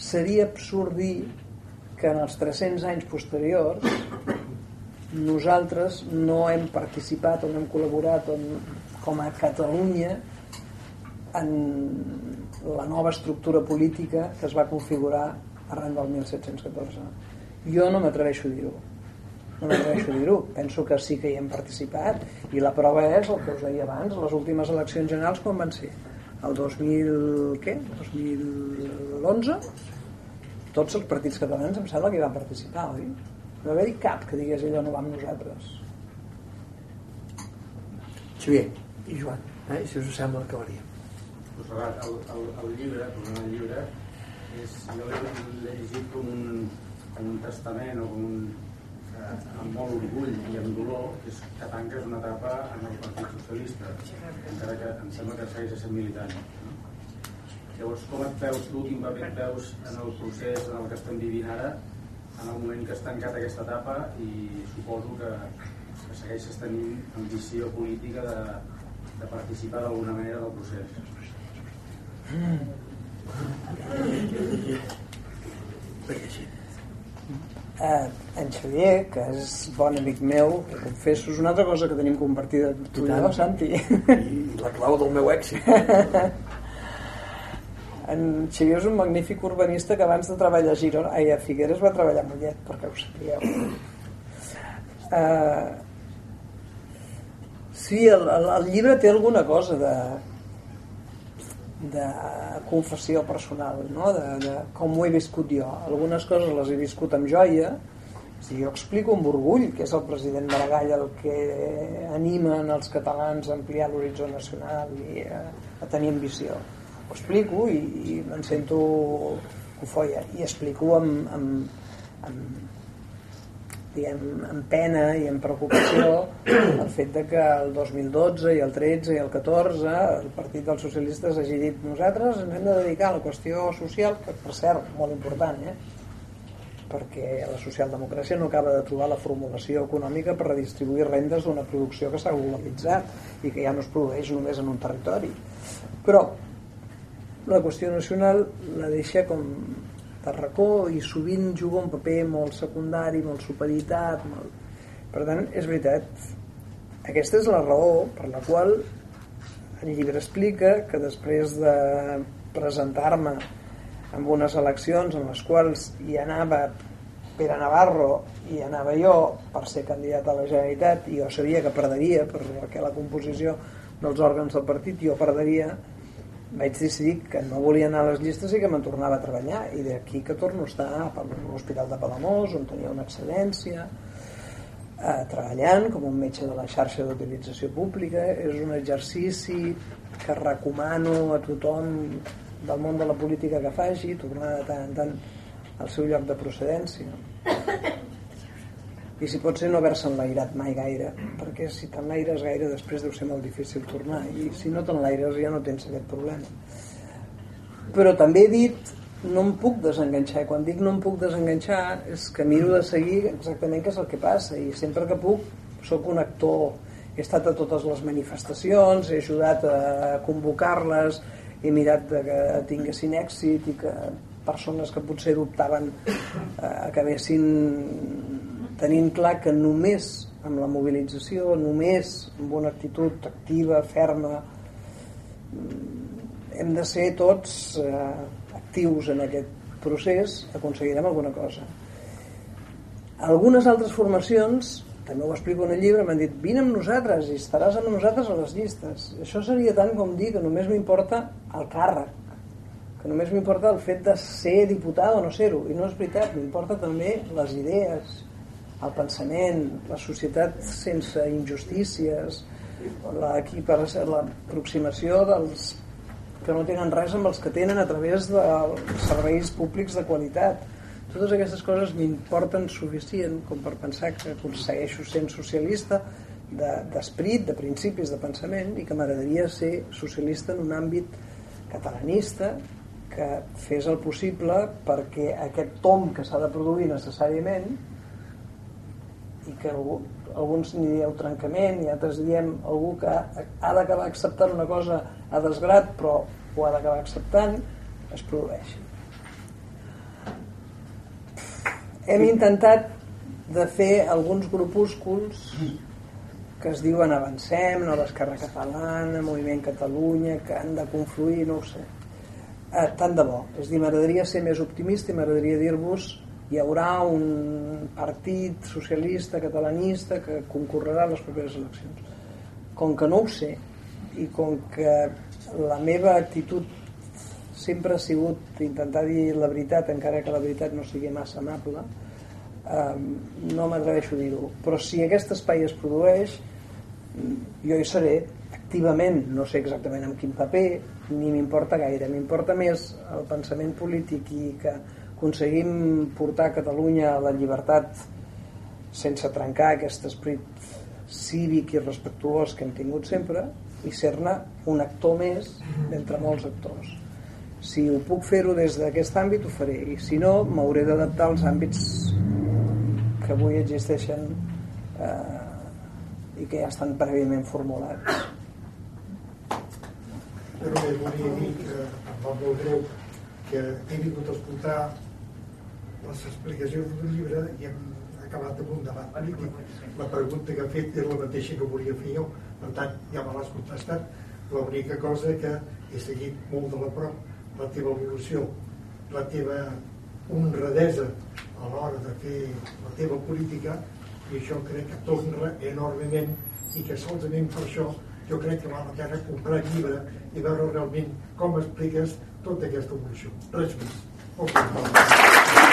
Seria absurd dir que en els 300 anys posteriors nosaltres no hem participat o no hem col·laborat on, com a Catalunya en la nova estructura política que es va configurar arran del 1714 jo no m'atreveixo a dir-ho. No m'atreveixo a dir-ho. Penso que sí que hi hem participat i la prova és el que us deia abans les últimes eleccions generals quan van ser? El 2000 què? 2011 tots els partits catalans em sembla que hi van participar oi? no va haver-hi cap que digués allò no va amb nosaltres
Xavier i Joan eh? si us sembla acabaríem
Pues, el, el, el llibre, el llibre és, jo l'he llegit com un, com un testament o com un, eh, amb molt orgull i amb dolor que, és, que tanca és una etapa en el Partit Socialista encara que em sembla que segueix sent militant? Llavors com et veus tu, quin paper et veus en el procés en el que estem vivint ara en el moment que has tancat aquesta etapa i suposo que, que segueixes tenint ambició política de, de participar d'alguna manera del procés
eh, en Xavier, que és bon amic meu, que confesso, és una altra cosa que tenim compartida tu i jo, Santi.
I la clau del meu èxit.
en Xavier és un magnífic urbanista que abans de treballar a Girona, ai, a Figueres va treballar a Mollet, perquè ho sapigueu. Eh, sí, el, el, el llibre té alguna cosa de, de confessió personal, no? de, de com ho he viscut jo. Algunes coses les he viscut amb joia, si jo explico amb orgull que és el president Maragall el que anima els catalans a ampliar l'horitzó nacional i a, a tenir ambició. Ho explico i, i em sento cofoia i explico amb, amb, amb, diguem, amb pena i amb preocupació el fet de que el 2012 i el 13 i el 14 el Partit dels Socialistes hagi dit nosaltres ens hem de dedicar a la qüestió social que per cert, molt important eh? perquè la socialdemocràcia no acaba de trobar la formulació econòmica per redistribuir rendes d'una producció que s'ha globalitzat i que ja no es produeix només en un territori però la qüestió nacional la deixa com de racó i sovint juga un paper molt secundari, molt supeditat molt... per tant, és veritat aquesta és la raó per la qual el llibre explica que després de presentar-me en unes eleccions en les quals hi anava Pere Navarro i anava jo per ser candidat a la Generalitat i jo sabia que perderia perquè la composició dels òrgans del partit jo perderia vaig decidir que no volia anar a les llistes i que me'n tornava a treballar. I d'aquí que torno a estar a l'Hospital de Palamós on tenia una excel·lència eh, treballant com un metge de la xarxa d'utilització pública. És un exercici que recomano a tothom del món de la política que faci tornar tant en tant al seu lloc de procedència i si pot ser no haver-se enlairat mai gaire perquè si t'enlaires gaire després deu ser molt difícil tornar. I si no t'enlaires ja no tens aquest problema. Però també he dit no em puc desenganxar. Quan dic no em puc desenganxar és que miro de seguir exactament què és el que passa. I sempre que puc sóc un actor. He estat a totes les manifestacions he ajudat a convocar-les he mirat que tinguessin èxit i que persones que potser dubtaven eh, acabessin tenint clar que només amb la mobilització, només amb una actitud activa, ferma, hem de ser tots eh, actius en aquest procés, aconseguirem alguna cosa. Algunes altres formacions, també ho explico en el llibre, m'han dit vine amb nosaltres i estaràs amb nosaltres a les llistes. Això seria tant com dir que només m'importa el càrrec, que només m'importa el fet de ser diputat o no ser-ho, i no és veritat, m'importa també les idees, el pensament, la societat sense injustícies, l'aproximació dels que no tenen res amb els que tenen a través dels serveis públics de qualitat. Totes aquestes coses m'importen suficient com per pensar que aconsegueixo sent socialista d'esperit, de, de principis, de pensament i que m'agradaria ser socialista en un àmbit catalanista que fes el possible perquè aquest tom que s'ha de produir necessàriament i que algú, alguns n'hi dieu trencament i altres diem algú que ha d'acabar acceptant una cosa a desgrat però ho ha d'acabar acceptant es produeix hem intentat de fer alguns grupúsculs que es diuen Avancem, Nova Esquerra Catalana, Moviment Catalunya, que han de confluir, no ho sé. Eh, tant de bo. És dir, m'agradaria ser més optimista i m'agradaria dir-vos hi haurà un partit socialista catalanista que concorrerà a les properes eleccions. Com que no ho sé i com que la meva actitud sempre ha sigut intentar dir la veritat encara que la veritat no sigui massa amable eh, no m'atreveixo dir-ho. Però si aquest espai es produeix jo hi seré activament, no sé exactament amb quin paper ni m'importa gaire, m'importa més el pensament polític i que aconseguim portar Catalunya a la llibertat sense trencar aquest esperit cívic i respectuós que hem tingut sempre i ser-ne un actor més d'entre molts actors. Si ho puc fer-ho des d'aquest àmbit ho faré. I si no m'hauré d'adaptar als àmbits que avui existeixen eh, i que ja estan prèviament formulats.
Però bé, volia dir que em va molt greu que he vingut a escoltar les explicacions del llibre i hem acabat amb un debat polític. La pregunta que ha fet és la mateixa que volia fer jo, per tant ja me l'has contestat. L'única cosa que he seguit molt de la prop la teva evolució, la teva honradesa a l'hora de fer la teva política i això crec que t'honra enormement i que solament per això jo crec que val la pena comprar el llibre i veure realment com expliques tota aquesta evolució. Res més. Okay.